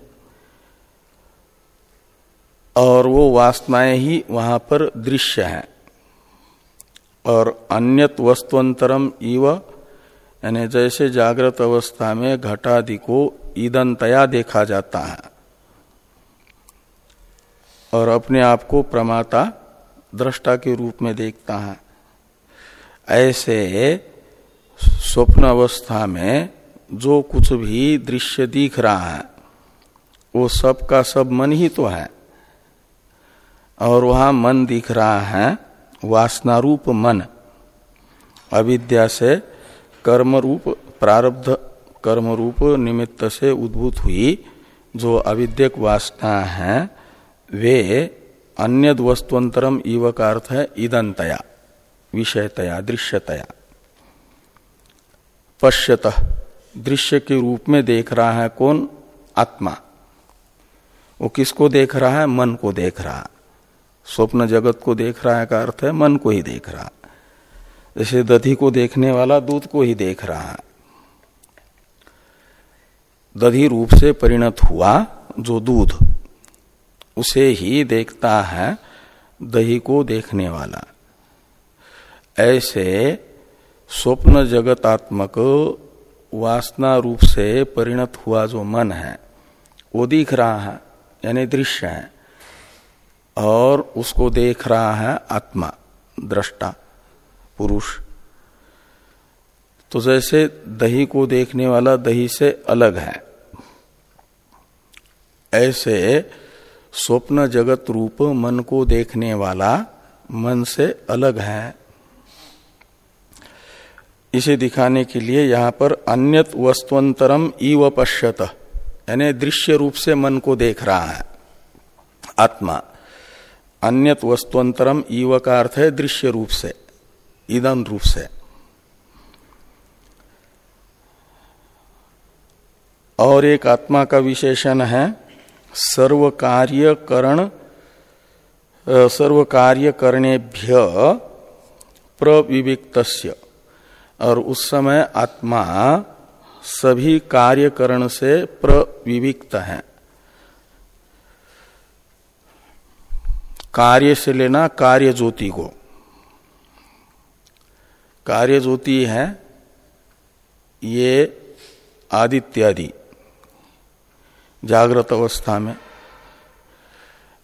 और वो वासनाएँ ही वहाँ पर दृश्य है। और अन्यत वस्तुअंतरम इव यानी जैसे जागृत अवस्था में घटादि को ईदनतया देखा जाता है। और अपने आप को प्रमाता दृष्टा के रूप में देखता है। ऐसे स्वप्न अवस्था में जो कुछ भी दृश्य दिख रहा है, वो सब का सब मन ही तो है। और वहाँ मन दिख रहा है, वासनारूप मन। अविद्या से कर्म रूप प्रारब्ध कर्म रूप निमित्त से उद्भूत हुई जो अविद्यक वासना है, वे अन्य वस्तुअंतरम इव का अर्थ है ईदनतया विषयतया, दृश्यतया। पश्यत, दृश्य के रूप में देख रहा है कौन? आत्मा। वो किसको देख रहा है? मन को देख रहा। स्वप्न जगत को देख रहा है का अर्थ है, मन को ही देख रहा। जैसे दधी को देखने वाला दूध को ही देख रहा है। दधी रूप से परिणत हुआ जो दूध, उसे ही देखता है दही को देखने वाला। ऐसे स्वप्न जगतात्मक वासना रूप से परिणत हुआ जो मन है, वो दिख रहा है, यानी दृश्य है, और उसको देख रहा है आत्मा, दृष्टा। पुरुष। तो जैसे दही को देखने वाला दही से अलग है। ऐसे स्वप्न जगत रूप मन को देखने वाला मन से अलग है। इसे दिखाने के लिए यहाँ पर अन्यत वस्तुअंतरम इव पश्यत, यानी दृश्य रूप से मन को देख रहा है, आत्मा। अन्यत वस्तुअंतरम इव का अर्थ है दृश्य रूप से। ईदन रूप से। और एक आत्मा का विशेषण है सर्व कार्य करण सर्व कार्य करनेभ्य प्रविविक्त और उस समय आत्मा सभी कार्यकरण से प्रविविक्त है। कार्य से लेना कार्य ज्योति को। कार्य ज्योति है, ये आदित्यादि, जागृत अवस्था में।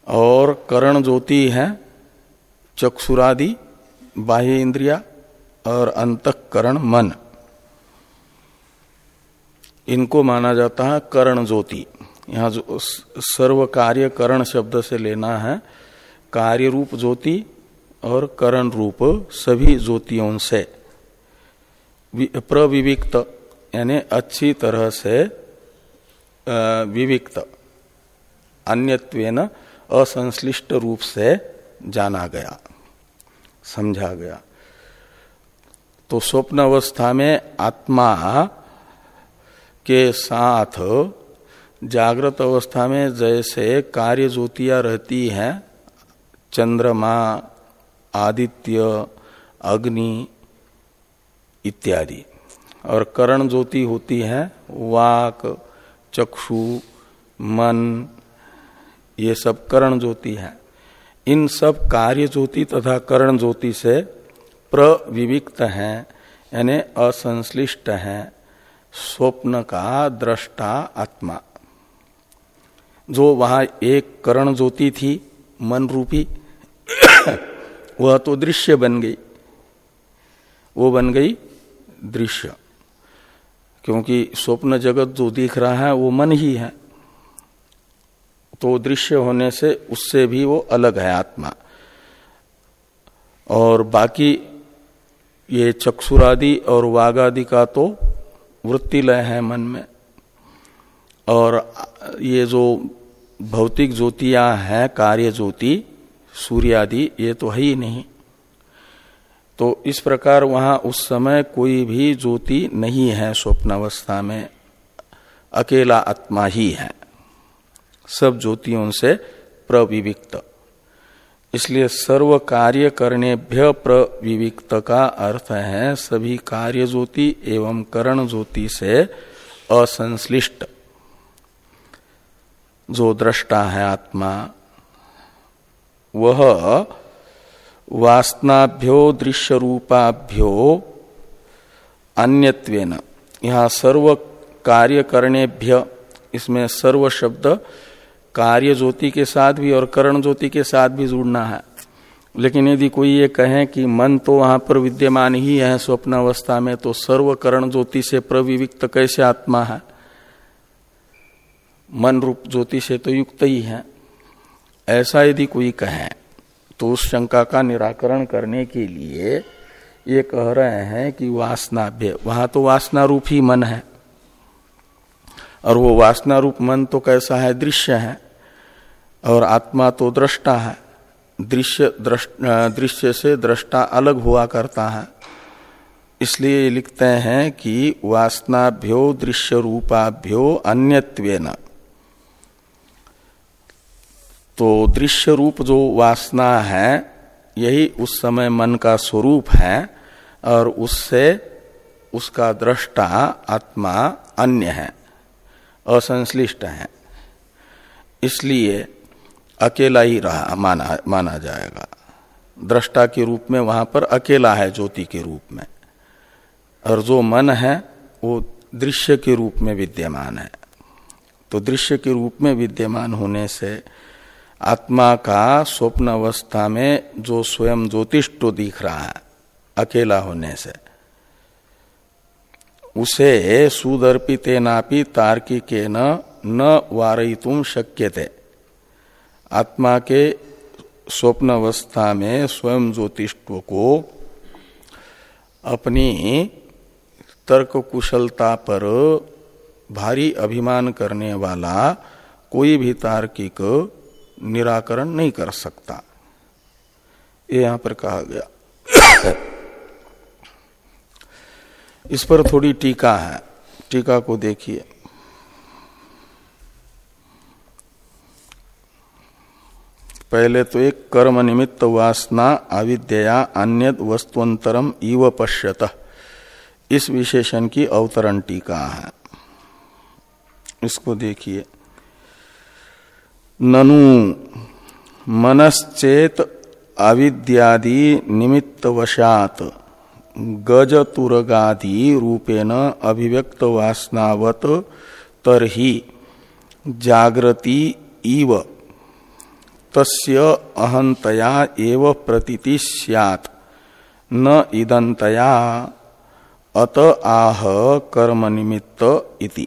और करण ज्योति है, चक्षुरादि, बाह्य इंद्रिया और अंतकरण मन। इनको माना जाता है करण ज्योति। यहाँ जो सर्व कार्य करण शब्द से लेना है कार्य रूप ज्योति और करण रूप सभी ज्योतियों से। प्रविविक्त, यानी अच्छी तरह से विविक्त, अन्यत्वेन असंश्लिष्ट रूप से जाना गया, समझा गया। तो स्वप्न अवस्था में आत्मा के साथ जागृत अवस्था में जैसे कार्य ज्योतियाँ रहती हैं, चंद्रमा आदित्य, अग्नि इत्यादि। और करण ज्योति होती है, वाक, चक्षु, मन, ये सब करण ज्योति है। इन सब कार्य ज्योति तथा करण ज्योति से प्रविविक्त है, यानी असंश्लिष्ट है, स्वप्न का दृष्टा आत्मा। जो वहाँ एक करण ज्योति थी, मन रूपी वह तो दृश्य बन गई। वो बन गई दृश्य। क्योंकि स्वप्न जगत जो दिख रहा है, वो मन ही है। तो दृश्य होने से उससे भी वो अलग है आत्मा। और बाकी ये चक्षुरादि और वागादि का तो वृत्ति लय है मन में। और ये जो भौतिक ज्योतियाँ हैं, कार्य ज्योति सूर्यादि, ये तो है ही नहीं। तो इस प्रकार वहाँ उस समय कोई भी ज्योति नहीं है स्वप्नावस्था में। अकेला आत्मा ही है। सब ज्योतियों से प्रविविक्त। इसलिए सर्व कार्य करने भ्य प्रविविक्त का अर्थ है, सभी कार्य ज्योति एवं करण ज्योति से असंश्लिष्ट। जो दृष्टा है आत्मा वह वासनाभ्यो दृश्य रूपाभ्यो अन्यत्वेन। यहाँ सर्व कार्य करने भ्य इसमें सर्व शब्द कार्य ज्योति के साथ भी और करण ज्योति के साथ भी जुड़ना है। लेकिन यदि कोई ये कहे कि मन तो वहाँ पर विद्यमान ही है स्वप्न अवस्था में तो सर्व करण ज्योति से प्रविविक्त कैसे आत्मा है? मन रूप ज्योति से तो युक्त ही है। ऐसा यदि कोई कहे तो उस शंका का निराकरण करने के लिए ये कह रहे हैं कि वासनाभ्य वहाँ तो वासना रूप ही मन है। और वो वासना रूप मन तो कैसा है? दृश्य है। और आत्मा तो दृष्टा है। दृश्य दृश्य से दृष्टा अलग हुआ करता है। इसलिए लिखते हैं कि वासनाभ्यो दृश्य रूपाभ्यो अन्यत्वेन। तो दृश्य रूप जो वासना है, यही उस समय मन का स्वरूप है और उससे उसका दृष्टा आत्मा अन्य है, असंश्लिष्ट है। इसलिए अकेला ही रहा, माना माना जाएगा। दृष्टा के रूप में वहाँ पर अकेला है ज्योति के रूप में। और जो मन है, वो दृश्य के रूप में विद्यमान है। तो दृश्य के रूप में विद्यमान होने से आत्मा का स्वप्न अवस्था में जो स्वयं ज्योतिष्ट दिख रहा है, अकेला होने से। उसे सुदर्पितेनापि तार्किके न न वारयितुम शक्य थे आत्मा के स्वप्न अवस्था में स्वयं ज्योतिष्व को अपनी तर्क कुशलता पर भारी अभिमान करने वाला कोई भी तार्किक निराकरण नहीं कर सकता। ये यहाँ पर कहा गया। इस पर थोड़ी टीका है। टीका को देखिए। पहले तो एक कर्म निमित्त वासना, अविद्या अन्य वस्तुअंतरम इव पश्यत। इस विशेषण की अवतरण टीका है। इसको देखिए। ननु मनश्चेत अविद्यादि निमित्त वशात गज तुरगादि रूपेण अभिव्यक्त वासनावत तरही जागृति इव। तस्य अहंतया एव प्रतीति सैत् न इदंतया अत आह कर्म निमित्त इति।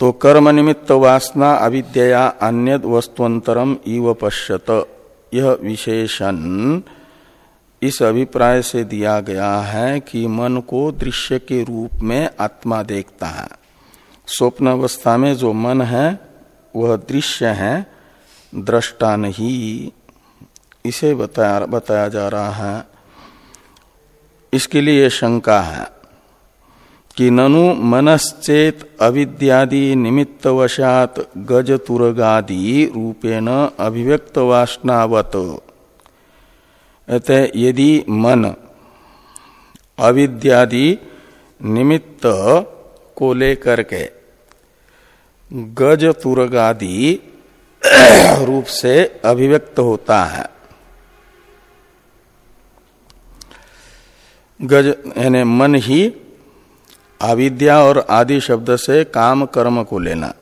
तो कर्म निमित्त वासना अविद्या अन्य वस्तुअंतरम इव पश्यत। यह विशेषण इस अभिप्राय से दिया गया है कि मन को दृश्य के रूप में आत्मा देखता है। स्वप्न अवस्था में जो मन है, वह दृश्य है, दृष्टा नहीं। इसे बताया बताया जा रहा है। इसके लिए शंका है। कि ननु मनश्चेत अविद्यादि निमित्तवशात गज तुरगादि रूपेण अभिव्यक्त वासनावत यदि मन अविद्यादि निमित्त को लेकर के गज तुरगादि रूप से अभिव्यक्त होता है। गज, यानी मन ही अविद्या और आदि शब्द से काम कर्म को लेना।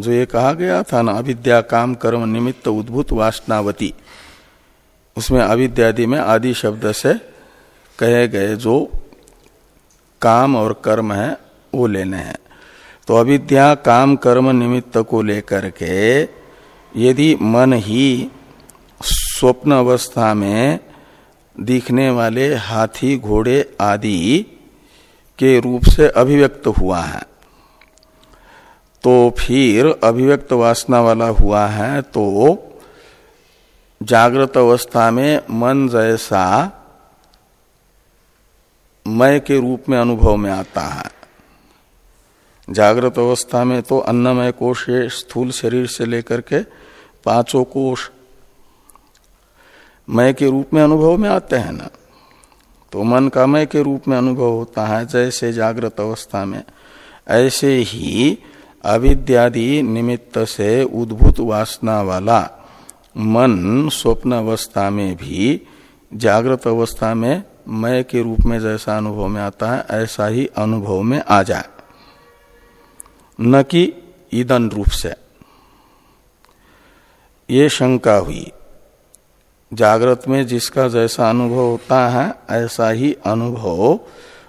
जो ये कहा गया था ना, अविद्या, काम कर्म निमित्त उद्भूत वासनावती। उसमें अविद्यादि में आदि शब्द से कहे गए जो काम और कर्म है, वो लेने हैं। तो अविद्या, काम कर्म निमित्त को लेकर के यदि मन ही स्वप्न अवस्था में दिखने वाले हाथी, घोड़े आदि के रूप से अभिव्यक्त हुआ है। तो फिर अभिव्यक्त वासना वाला हुआ है तो जागृत अवस्था में मन जैसा मय के रूप में अनुभव में आता है। जागृत अवस्था में तो अन्नमय कोश स्थूल शरीर से लेकर के पाँचों कोश मय के रूप में अनुभव में आते हैं ना। तो मन का मय के रूप में अनुभव होता है, जैसे जागृत अवस्था में। ऐसे ही अविद्यादि निमित्त से उद्भूत वासना वाला मन स्वप्न अवस्था में भी, जागृत अवस्था में मय के रूप में जैसा अनुभव में आता है, ऐसा ही अनुभव में आ जाए। न कि ईदन रूप से। ये शंका हुई जागृत में जिसका जैसा अनुभव होता है, ऐसा ही अनुभव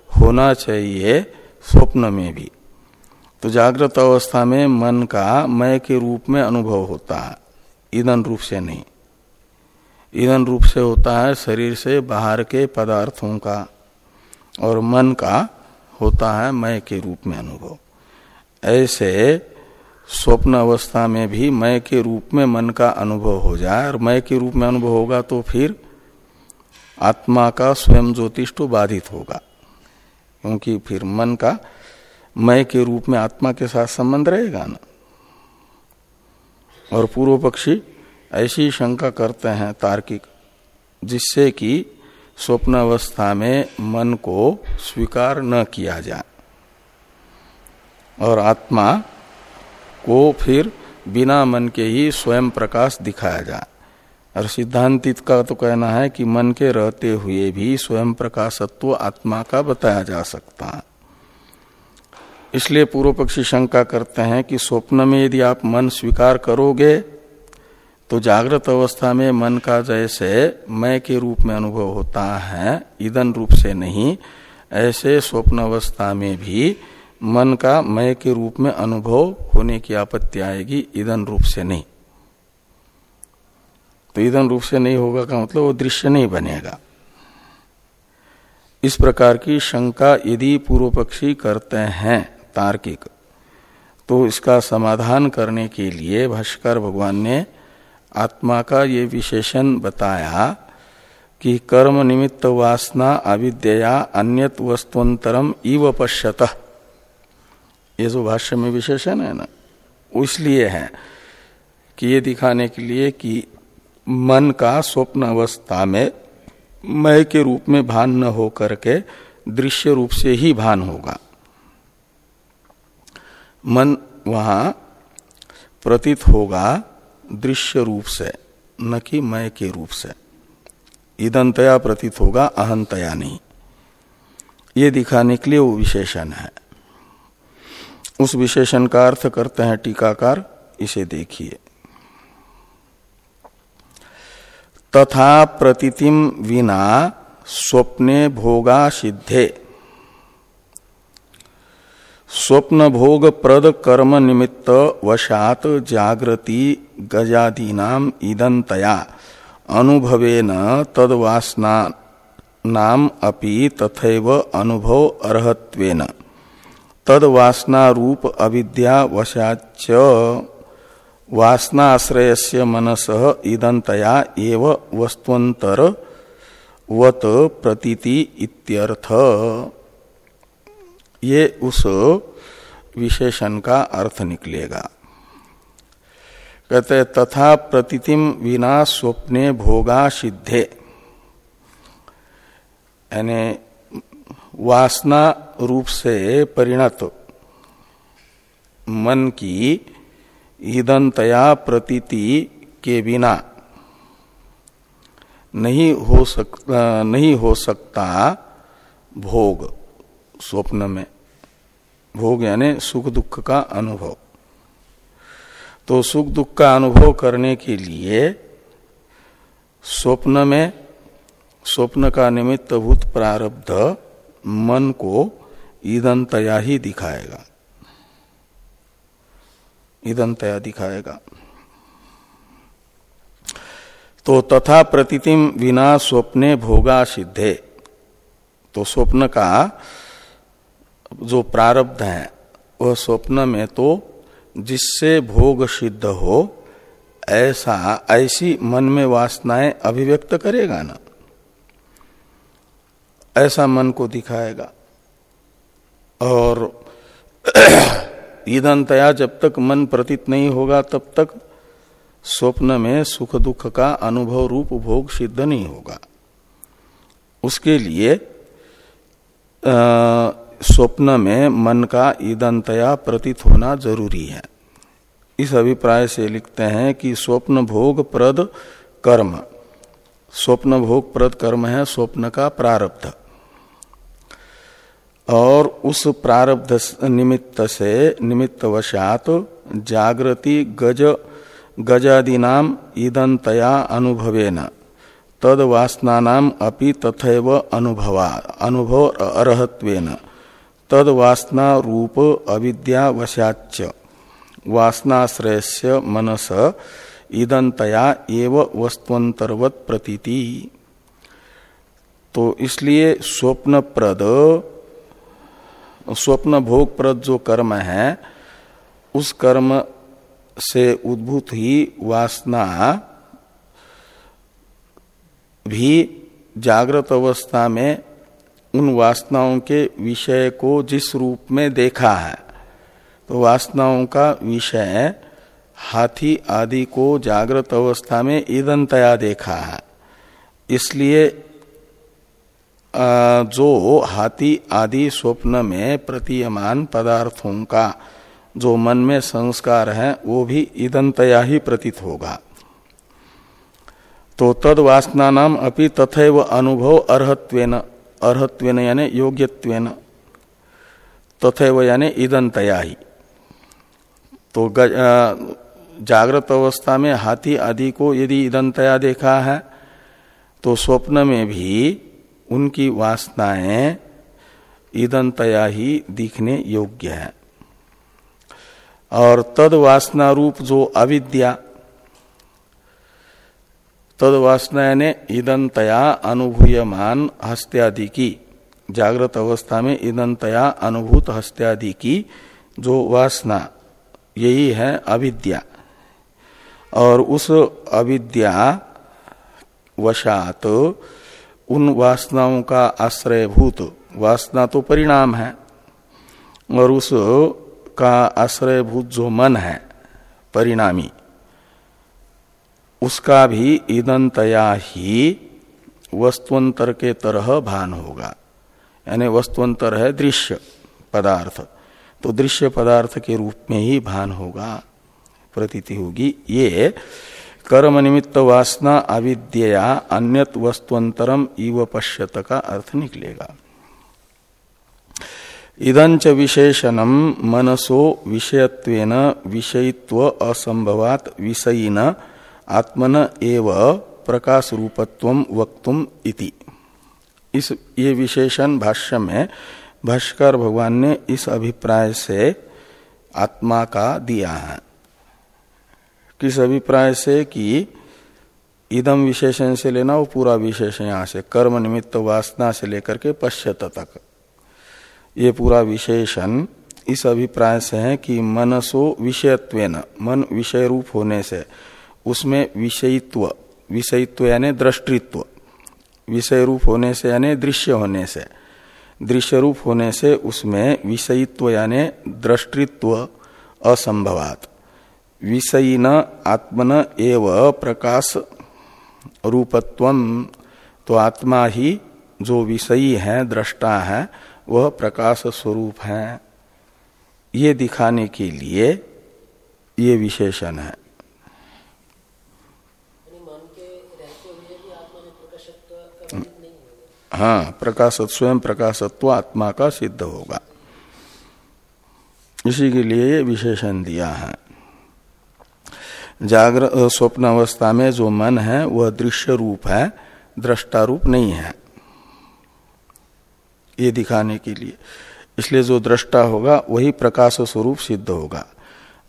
होना चाहिए स्वप्न में भी। तो जागृत अवस्था में मन का मय के रूप में अनुभव होता है, ईंधन रूप से नहीं। ईंधन रूप से होता है शरीर से बाहर के पदार्थों का, और मन का होता है मय के रूप में अनुभव। ऐसे स्वप्न अवस्था में भी मय के रूप में मन का अनुभव हो जाए और मय के रूप में अनुभव होगा तो फिर आत्मा का स्वयं ज्योतिष तो बाधित होगा। क्योंकि फिर मन का मय के रूप में आत्मा के साथ संबंध रहेगा ना। और पूर्व पक्षी ऐसी शंका करते हैं तार्किक, जिससे कि स्वप्न अवस्था में मन को स्वीकार न किया जाए। और आत्मा को फिर बिना मन के ही स्वयं प्रकाश दिखाया जाए। और सिद्धांतित का तो कहना है कि मन के रहते हुए भी स्वयं प्रकाशत्व आत्मा का बताया जा सकता है। इसलिए पूर्व पक्षी शंका करते हैं कि स्वप्न में यदि आप मन स्वीकार करोगे तो जागृत अवस्था में मन का जैसे मैं के रूप में अनुभव होता है, ईदन रूप से नहीं, ऐसे स्वप्न अवस्था में भी मन का मय के रूप में अनुभव होने की आपत्ति आएगी, ईदन रूप से नहीं। तो ईदन रूप से नहीं होगा का मतलब वो दृश्य नहीं बनेगा। इस प्रकार की शंका यदि पूर्व पक्षी करते हैं तार्किक तो इसका समाधान करने के लिए भाष्कर भगवान ने आत्मा का ये विशेषण बताया कि कर्म निमित्त वासना अविद्या अन्यत वस्तुअंतरम इव पश्यतः। ये जो भाष्य में विशेषण है ना इसलिए है कि ये दिखाने के लिए कि मन का स्वप्न अवस्था में मय के रूप में भान न हो करके दृश्य रूप से ही भान होगा। मन वहाँ प्रतीत होगा दृश्य रूप से, न कि मय के रूप से। ईदंतया प्रतीत होगा, अहंतया नहीं। ये दिखाने के लिए वो विशेषण है। उस विशेषण का अर्थ करते हैं टीकाकार, इसे देखिए। तथा प्रतितिम विना स्वप्ने भोगा सिद्धे स्वप्न भोग प्रद कर्म निमित्त वशात जागृति गजादीनाम इदंतया। अनुभवेन तदवासना नाम अपि तथैव अनुभव अर्हत्वेन। तद वासना रूप अविद्या वशाच वासनाश्रय से मनस ईदंतया एव वस्तुअंतर वत प्रतीति इत्यर्थ। ये उस विशेषण का अर्थ निकलेगा। कहते तथा प्रतितिम विना स्वप्ने भोगा सिद्धे। यानी वासना रूप से परिणत। मन की ईदंतया प्रतीति के बिना नहीं हो सकता नहीं हो सकता भोग, स्वप्न में। भोग यानी सुख दुख का अनुभव। तो सुख दुख का अनुभव करने के लिए स्वप्न में, स्वप्न का निमित्त भूत प्रारब्ध मन को ईदंतया ही दिखाएगा। ईदंतया दिखाएगा। तो तथा प्रतितिम बिना स्वप्ने भोगा सिद्धे। तो स्वप्न का जो प्रारब्ध है, वह स्वप्न में तो जिससे भोग सिद्ध हो, ऐसा, ऐसी मन में वासनाएँ अभिव्यक्त करेगा ना। ऐसा मन को दिखाएगा। और ईदंतया जब तक मन प्रतीत नहीं होगा, तब तक स्वप्न में सुख दुख का अनुभव रूप भोग सिद्ध नहीं होगा। उसके लिए स्वप्न में मन का ईदंतया प्रतीत होना ज़रूरी है। इस अभिप्राय से लिखते हैं कि स्वप्न भोग प्रद कर्म। स्वप्न भोग प्रद कर्म है, स्वप्न का प्रारब्ध। और उस प्रारब्ध निमित्त से, निमित्त वशात जागृति गज, गजादीनाम ईदंतया अनुभवेन। तद वासनानाम अपि तथैव अनुभवा अनुभव अर्हत्वेन। तद वासना रूप अविद्यावशाच वासनाश्रय मनस ईदंतया एव वस्तुअंतर्वत प्रतीति। तो इसलिए स्वप्न प्रद स्वप्न भोग प्रद जो कर्म है, उस कर्म से उद्भूत ही वासना भी जागृत अवस्था में उन वासनाओं के विषय को जिस रूप में देखा है तो वासनाओं का विषय हाथी आदि को जागृत अवस्था में ईदनतया देखा है। इसलिए जो हाथी आदि स्वप्न में प्रतीयमान पदार्थों का जो मन में संस्कार है, वो भी ईदनतया ही प्रतीत होगा। तो तद वासना नाम अपनी तथैव अनुभव अर्हत्वेन अर्हत्वेन यानी योग्यत्वेन, तथैव यानी ईदनतया ही। तो जागृत अवस्था में हाथी आदि को यदि ईदनतया देखा है तो स्वप्न में भी उनकी वासनाएँ ईदनतया ही दिखने योग्य है। और तद वासना रूप जो अविद्या तद वासना ने ईदनतया अनुभूयमान हस्त्यादि की, जागृत अवस्था में ईदनतया अनुभूत हस्त्यादि की जो वासना, यही है अविद्या। और उस अविद्या वशात उन वासनाओं का आश्रयभूत। वासना तो परिणाम है, और उस का आश्रयभूत जो मन है, परिणामी, उसका भी ईदनतया ही वस्तुअंतर के तरह भान होगा। यानी वस्तुअंतर है दृश्य पदार्थ। तो दृश्य पदार्थ के रूप में ही भान होगा, प्रतीति होगी। ये कर्म निमित्त वासना अविद्या अन्यत वस्तुअंतरम इव पश्यत का अर्थ निकलेगा। इदंच विशेषणम मनसो विषयत्वेन विषयित्व असंभवात विषयीन आत्मन एव प्रकाश रूपत्व वक्तुम इति। इस ये विशेषण भाष्य में भाष्कर भगवान ने इस अभिप्राय से आत्मा का दिया है। किस अभिप्राय से कि इदम विशेषण से लेना, वो पूरा विशेषण यहाँ से, कर्म निमित्त वासना से लेकर के पश्चात तक। ये पूरा विशेषण इस अभिप्राय से है कि मनसो विषयत्व मन विषय रूप होने से, उसमें विषयित्व विषयित्व यानी दृष्टित्व, विषय रूप होने से यानी दृश्य होने से, दृश्य रूप होने से उसमें विषयित्व यानी दृष्टित्व असंभवात। विषयी न आत्मन एव प्रकाश रूपत्व। तो आत्मा ही जो विषयी है दृष्टा है वह प्रकाश स्वरूप है। ये दिखाने के लिए ये विशेषण है। हाँ प्रकाश स्वयं प्रकाशत्व आत्मा का सिद्ध होगा। इसी के लिए ये विशेषण दिया है। जागृत स्वप्न अवस्था में जो मन है, वह दृश्य रूप है, दृष्टा रूप नहीं है। ये दिखाने के लिए। इसलिए जो दृष्टा होगा, वही प्रकाश स्वरूप सिद्ध होगा।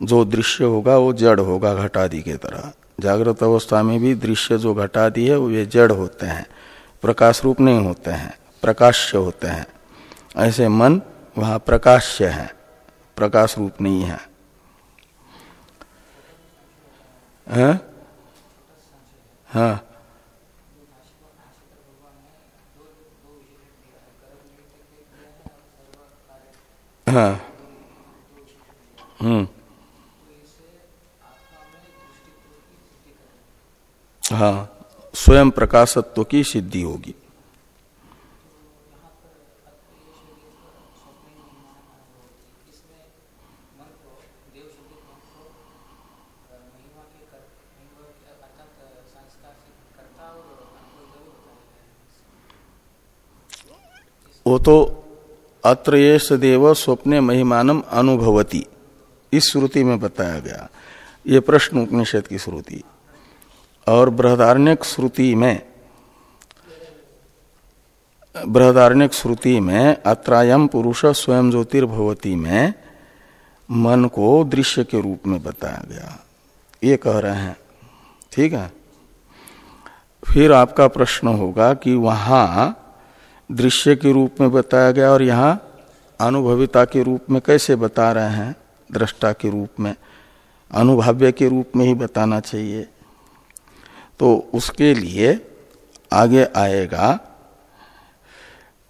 जो दृश्य होगा, वो जड़ होगा, घटादि के तरह। जागृत अवस्था में भी दृश्य जो घटादि है, वे जड़ होते हैं। प्रकाश रूप नहीं होते हैं, प्रकाश्य होते हैं। ऐसे मन, वहाँ प्रकाश्य है। प्रकाश रूप नहीं है। हाँ हाँ हाँ हम्म हाँ स्वयं प्रकाशत्व की सिद्धि होगी वो तो अत्र देव स्वप्ने महिमानम अनुभवती। इस श्रुति में बताया गया। ये प्रश्न उपनिषद की श्रुति। और बृहदारण्यक श्रुति में, बृहदारण्यक श्रुति में अत्रायम पुरुष स्वयं ज्योतिर्भवती में मन को दृश्य के रूप में बताया गया। ये कह रहे हैं। ठीक है? फिर आपका प्रश्न होगा कि वहाँ दृश्य के रूप में बताया गया और यहाँ अनुभविता के रूप में कैसे बता रहे हैं? दृष्टा के रूप में, अनुभाव्य के रूप में ही बताना चाहिए। तो उसके लिए आगे आएगा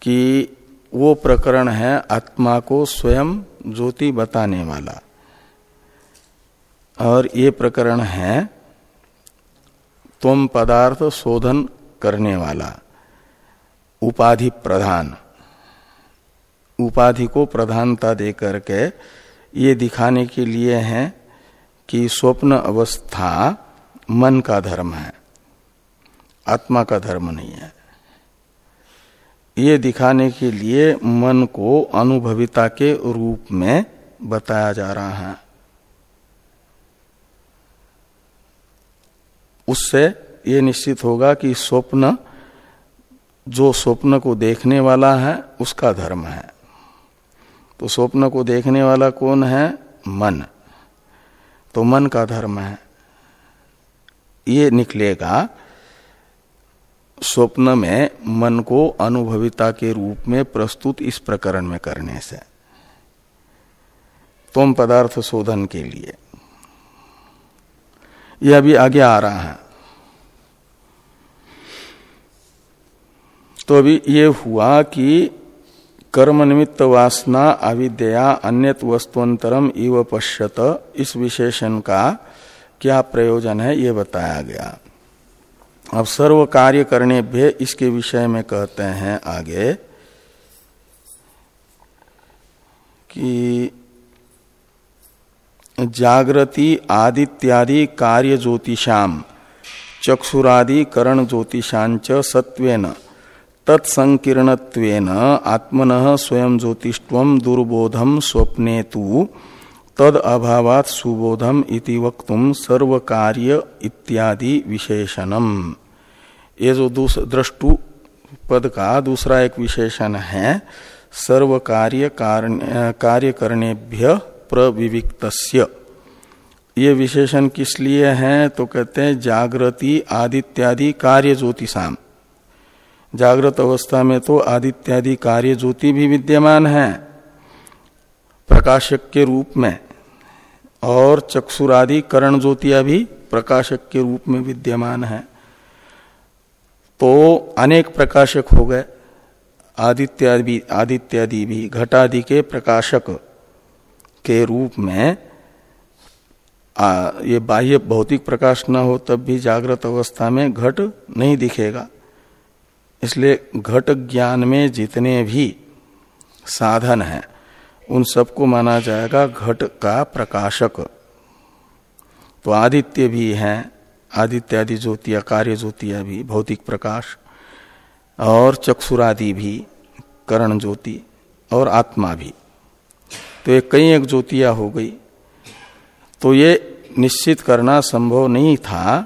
कि वो प्रकरण है आत्मा को स्वयं ज्योति बताने वाला। और ये प्रकरण है तुम पदार्थ शोधन करने वाला। उपाधि प्रधान। उपाधि को प्रधानता दे करके ये दिखाने के लिए है कि स्वप्न अवस्था मन का धर्म है, आत्मा का धर्म नहीं है। ये दिखाने के लिए मन को अनुभविता के रूप में बताया जा रहा है। उससे ये निश्चित होगा कि स्वप्न जो स्वप्न को देखने वाला है, उसका धर्म है। तो स्वप्न को देखने वाला कौन है? मन। तो मन का धर्म है। ये निकलेगा, स्वप्न में मन को अनुभविता के रूप में प्रस्तुत इस प्रकरण में करने से। तुम पदार्थ शोधन के लिए। यह अभी आगे आ रहा है। तो अभी ये हुआ कि कर्म निमित्त वासना, अविद्या, अन्यत वस्तुअंतरम इव पश्यत। इस विशेषण का क्या प्रयोजन है, ये बताया गया। अब सर्व कार्य करने भी इसके विषय में कहते हैं आगे कि जागृति, आदित्यादि कार्य ज्योतिषाम चक्षुरादि करण ज्योतिषांच सत्वेन तत्संकीर्णत्वेन आत्मन स्वयं ज्योतिष्व दुर्बोधम स्वप्ने तो तद अभावात सुबोधम इति सर्व कार्य इत्यादि विशेषणम। ये जो दृष्टु पद का दूसरा एक विशेषण है सर्व कार्य कार्य करनेभ्य प्रविविक्त ये विशेषण किस लिए है? तो कहते हैं जागृति, आदित्यादि, कार्य ज्योतिषाम। जागृत अवस्था में तो आदित्यादि कार्य ज्योति भी विद्यमान है। प्रकाशक के रूप में और चक्षुरादि करण ज्योतिया भी प्रकाशक के रूप में विद्यमान है। तो अनेक प्रकाशक हो गए। आदित्यादि आदित्यादि भी घटादि के प्रकाशक के रूप में आ, ये बाह्य भौतिक प्रकाश न हो तब भी जागृत अवस्था में घट नहीं दिखेगा। इसलिए घट ज्ञान में जितने भी साधन हैं, उन सबको माना जाएगा घट का प्रकाशक। तो आदित्य भी हैं, आदित्यादि ज्योतिया कार्य ज्योतिया भी, भौतिक प्रकाश, और चक्षुरादि भी, करण ज्योति, और आत्मा भी। तो ये कई एक ज्योतिया हो गई। तो ये निश्चित करना संभव नहीं था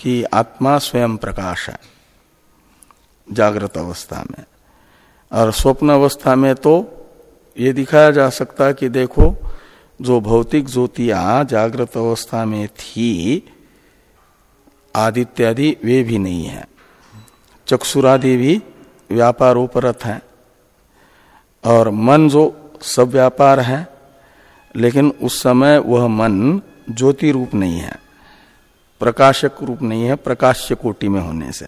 कि आत्मा स्वयं प्रकाश है। जागृत अवस्था में। और स्वप्न अवस्था में तो ये दिखाया जा सकता कि देखो, जो भौतिक ज्योतियाँ जागृत अवस्था में थी आदित्यादि वे भी नहीं है। चक्षुरादि भी व्यापारोपरत है। और मन जो सब व्यापार है, लेकिन उस समय वह मन ज्योति रूप नहीं है, प्रकाशक रूप नहीं है, प्रकाश्य कोटि में होने से।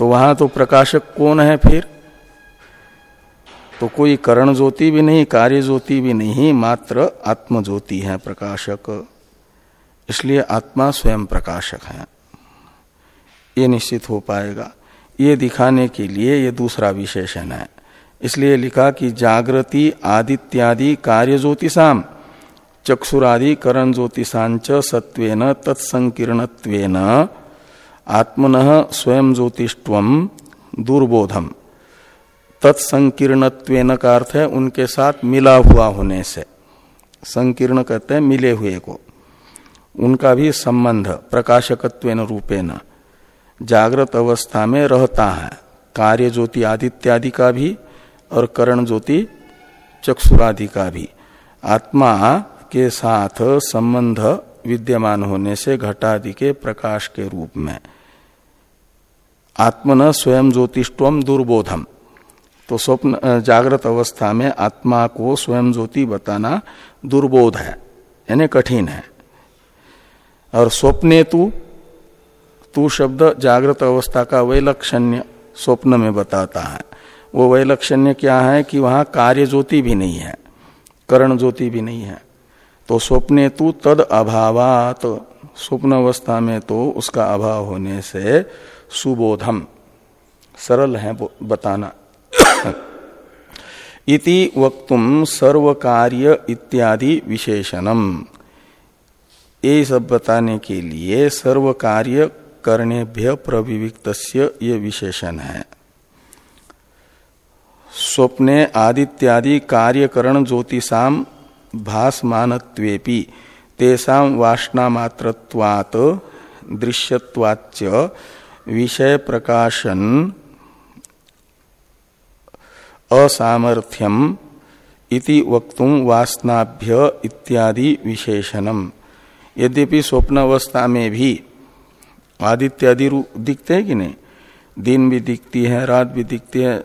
तो वहाँ तो प्रकाशक कौन है फिर? तो कोई करण ज्योति भी नहीं, कार्य ज्योति भी नहीं, मात्र आत्म ज्योति है प्रकाशक। इसलिए आत्मा स्वयं प्रकाशक है। ये निश्चित हो पाएगा। ये दिखाने के लिए ये दूसरा विशेषण है। इसलिए लिखा कि जागृति आदित्यादि कार्य ज्योतिषाम चक्षुरादि करण ज्योतिषांच सत्वेन तत्संकीर्णत्वेन आत्मन स्वयं ज्योतिष्व दुर्बोधम। तत्संकीर्णत्वेन का अर्थ है उनके साथ मिला हुआ होने से। संकीर्ण कहते हैं मिले हुए को। उनका भी संबंध प्रकाशकत्वेन रूपेण। जागृत अवस्था में रहता है। कार्य ज्योति आदित्यादि का भी और करण ज्योति चक्षुरादि का भी। आत्मा के साथ संबंध विद्यमान होने से घटादि के प्रकाश के रूप में। आत्मन स्वयं ज्योतिष्व दुर्बोधम। तो स्वप्न जागृत अवस्था में आत्मा को स्वयं ज्योति बताना दुर्बोध है, यानी कठिन है। और स्वप्ने तू तू शब्द जागृत अवस्था का वैलक्षण्य स्वप्न में बताता है। वो वैलक्षण्य क्या है कि वहाँ कार्य ज्योति भी नहीं है, करण ज्योति भी नहीं है। तो स्वप्ने तू तद अभावात, स्वप्न अवस्था में तो उसका अभाव होने से सुबोधम। सरल है बताना। इति वक्तुम सर्व कार्य इत्यादि विशेषणम। ये सब बताने के लिए सर्व कार्य कर्णेभ्य प्रविविक्त ये विशेषण है। स्वप्ने आदित्यादि कार्यकरण ज्योतिषाम भासमानत्वेपि तेषा वासना मात्रत्वात् दृश्यत्वाच्च विषय प्रकाशन असामर्थ्यम इति वक्तुम वासनाभ्य इत्यादि विशेषणम। यद्यपि स्वप्न अवस्था में भी आदित्यादि दिखते हैं कि नहीं? दिन भी दिखती है, रात भी दिखती है,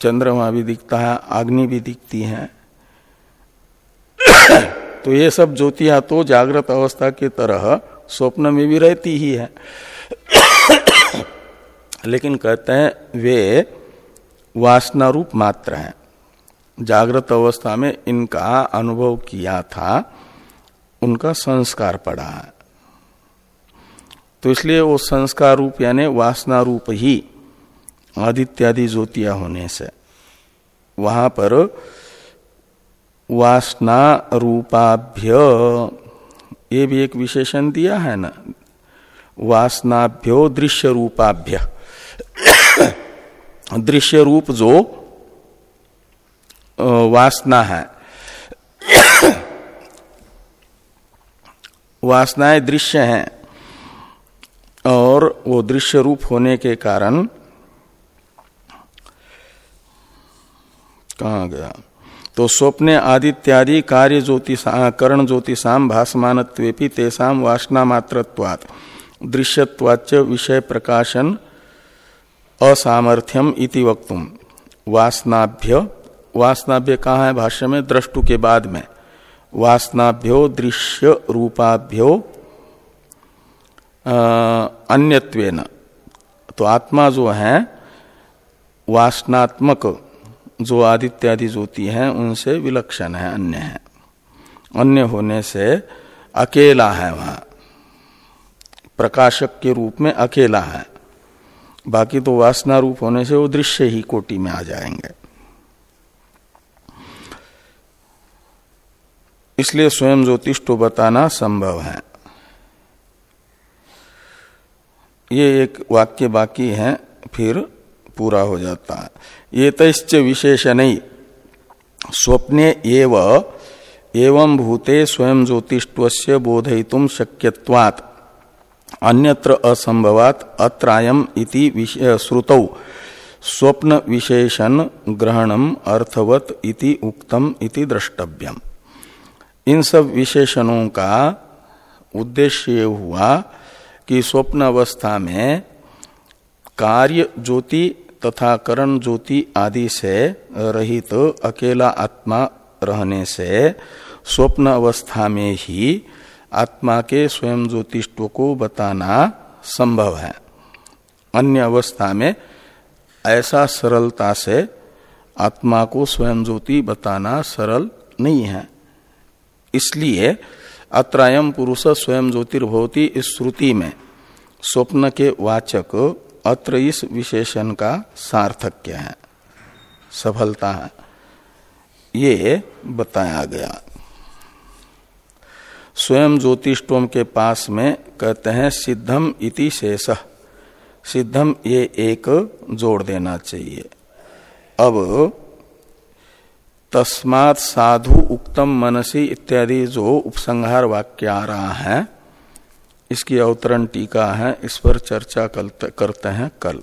चंद्रमा भी दिखता है, अग्नि भी दिखती है। तो ये सब ज्योतियाँ तो जागृत अवस्था की तरह स्वप्न में भी रहती ही है। लेकिन कहते हैं, वे वासना रूप मात्र हैं। जागृत अवस्था में इनका अनुभव किया था, उनका संस्कार पड़ा। है तो इसलिए वो संस्कार रूप यानी वासना रूप ही आदित्यादि ज्योतिया होने से, वहाँ पर वासना रूपाभ्य ये भी एक विशेषण दिया है ना वासनाभ्यो दृश्य रूपाभ्य दृश्य रूप जो वासना है। वासनाएँ दृश्य हैं और वो दृश्य रूप होने के कारण कहा गया? तो स्वप्ने आदित्यादि कार्य ज्योतिष, करण ज्योतिषाम भाषमान तेषा वासना मात्रत्वात्। दृश्यवाच विषय प्रकाशन असामर्थ्यम इति वक्तुम। वासनाभ्य वासनाभ्य कहा है भाष्य में? द्रष्टु के बाद में। वासनाभ्यो, दृश्य रूपाभ्यो अन्यत्वेन। तो आत्मा जो है, वासनात्मक जो आदित्यादि ज्योति है, उनसे विलक्षण है, अन्य है। अन्य होने से अकेला है वहाँ। प्रकाशक के रूप में अकेला है। बाकी तो वासना रूप होने से वो दृश्य ही कोटि में आ जाएँगे। इसलिए स्वयं ज्योतिष तो बताना संभव है। ये एक वाक्य बाकी है, फिर पूरा हो जाता है। ये तश्च विशेषण, स्वप्ने एव, एवं भूते स्वयं ज्योतिष्व बोधयितुम शक्यवात अन्यत्र असंभवात अत्रायम इति श्रुतौ। स्वप्न विशेषण ग्रहणम अर्थवत इति उक्तम इति द्रष्टव्यम। इन सब विशेषणों का उद्देश्य हुआ कि स्वप्न अवस्था में कार्य ज्योति तथा करण ज्योति आदि से रहित तो अकेला आत्मा रहने से स्वप्न अवस्था में ही आत्मा के स्वयं ज्योतिष्व को बताना संभव है। अन्य अवस्था में ऐसा सरलता से आत्मा को स्वयं ज्योति बताना सरल नहीं है। इसलिए अत्रायम पुरुष स्वयं ज्योतिर्भवती इस श्रुति में स्वप्न के वाचक अत्र इस विशेषण का सार्थक्य है। सफलता है ये बताया गया। स्वयं ज्योतिष्टोम के पास में कहते हैं, सिद्धम इति शेष। सिद्धम ये एक जोड़ देना चाहिए। अब तस्मात साधु उक्तम मनसी इत्यादि जो उपसंहार वाक्य आ रहा है, इसकी अवतरण टीका है, इस पर चर्चा करते हैं कल।